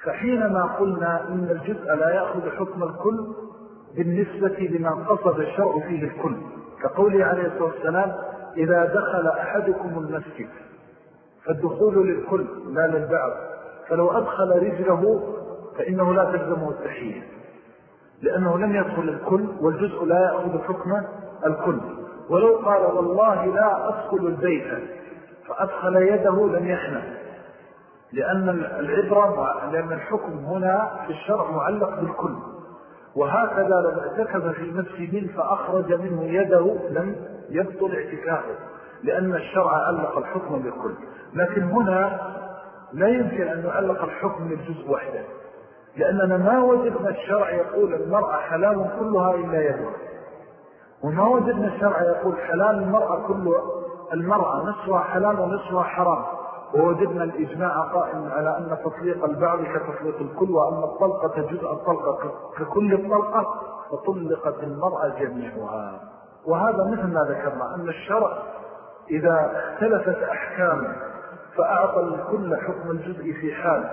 فحينما قلنا إن الجزء لا يأخذ حكم الكل بالنسبة لما قصد الشرع فيه الكل. كقوله عليه الصلاة والسلام إذا دخل أحدكم المسجد فالدخول للكل لا للبعض. فلو أدخل رجله فإنه لا تلزمه التحية لأنه لم يدخل الكل والجزء لا يأخذ حكم الكل. ولو قال والله لا أدخل البيت فأدخل يده لم يحنى لأن العبرة لأن الحكم هنا في الشرع معلق بالكل. وهكذا لو اعتكف في مسجد فأخرج منه يده لم يبطل اعتكافه لأن الشرع علق الحكم بالكل. لكن هنا لا يمكن أن نعلق الحكم للجزء وحده لأننا ما وجدنا الشرع يقول المرأة حلال كلها إلا يده وما وجدنا الشرع يقول حلال المرأة كلها المرأة نصفها حلال ونصفها حرام. ووجدنا الإجماع قائم على أن تطليق البعض كتطليق الكل وأن الطلقة جزء الطلقة ككل الطلقة فطلقت المرأة جميعها. وهذا مثل ما ذكرنا أن الشرع إذا اختلفت أحكامه فأعطى الكل حكم الجزء في حال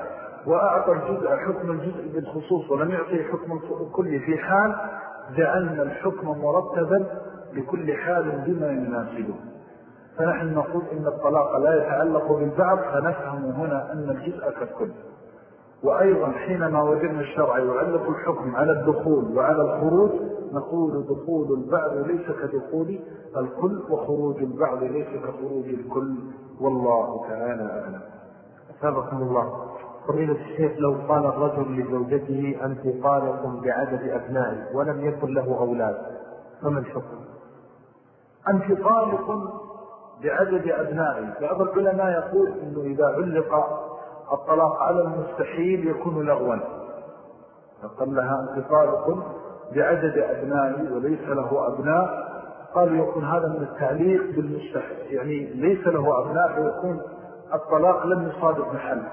وأعطى الجزء حكم الجزء بالخصوص ولم يعطي حكم الكل في حال جعلنا الحكم مرتبا لكل حال بما يناسبه. فنحن نقول إن الطلاق لا يتعلق بالبعض فنفهم هنا أن الجزء كالكل. وأيضا حينما وجدنا الشرع يعلق الحكم على الدخول وعلى الخروج نقول دخول البعض ليس كدخول الكل وخروج البعض ليس كخروج الكل. والله تعالى أعلم. أسابقكم الله. فضيلة الشيخ لو قال الرجل لزوجته أنت طالق بعدد أبنائي ولم يكن له أولاد فما الحكم؟ أنت طالق بعدد أبنائي بعض العلماء يقول أنه إذا علق الطلاق على المستحيل يكون لغوا. فقال لها أنت طالق بعدد أبنائي وليس له أبناء. قال يكون هذا من التعليق بالمستحيل. يعني ليس له أبناء ويكون الطلاق لم يصادق محل.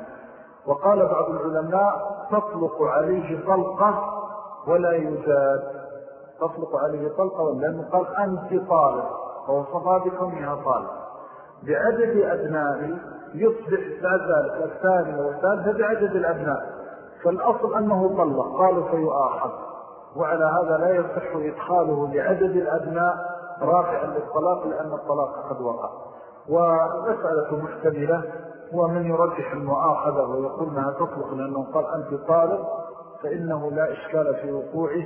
وقال بعض العلماء تطلق عليه طلقة ولا يزاد تطلق عليه طلقة لأنه قال أنت طالق ووصفها بكونها طالق. بعدد أبنائي يصبح بعد ذلك الثانية والثالثة بعدد الأبناء. فالأصل أنه طلق قالوا فيؤاخذ وعلى هذا لا يصح إدخاله لعدد الأبناء رافعا للطلاق لأن الطلاق قد وقع. ومسألة محتملة ومن يرجح المؤاخذة ويقول أنها تطلق لأنه قال أنت طالب فإنه لا إشكال في وقوعه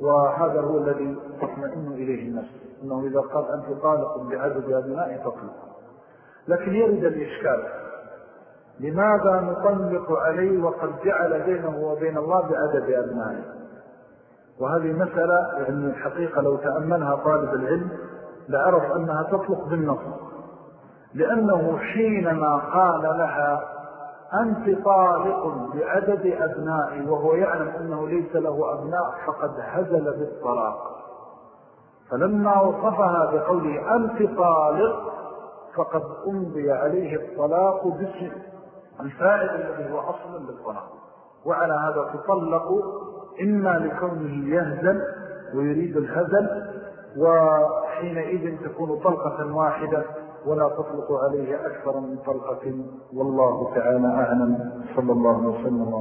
وهذا هو الذي تطمئن إليه النفس أنه إذا قال أنت طالق بعدد أبنائه تطلق. لكن يرد الإشكال. لماذا نطلق عليه وقد جعل بينه وبين الله بعدد أبنائه؟ وهذه مسألة يعني الحقيقة لو تأمنها طالب العلم لعرف أنها تطلق بالنص لأنه حينما قال لها أنت طالق بعدد أبنائي وهو يعلم أنه ليس له أبناء فقد هزل بالطلاق. فلما وصفها بقوله أنت طالق فقد أمضي عليه الطلاق باسم الفائد الذي هو أصلا للطلاق. وعلى هذا تطلق إما لكونه يهزل ويريد الهزل وحينئذ تكون طلقة واحدة ولا تطلق عليه أكثر من طلقة والله تعالى أعلم. صلى الله وسلم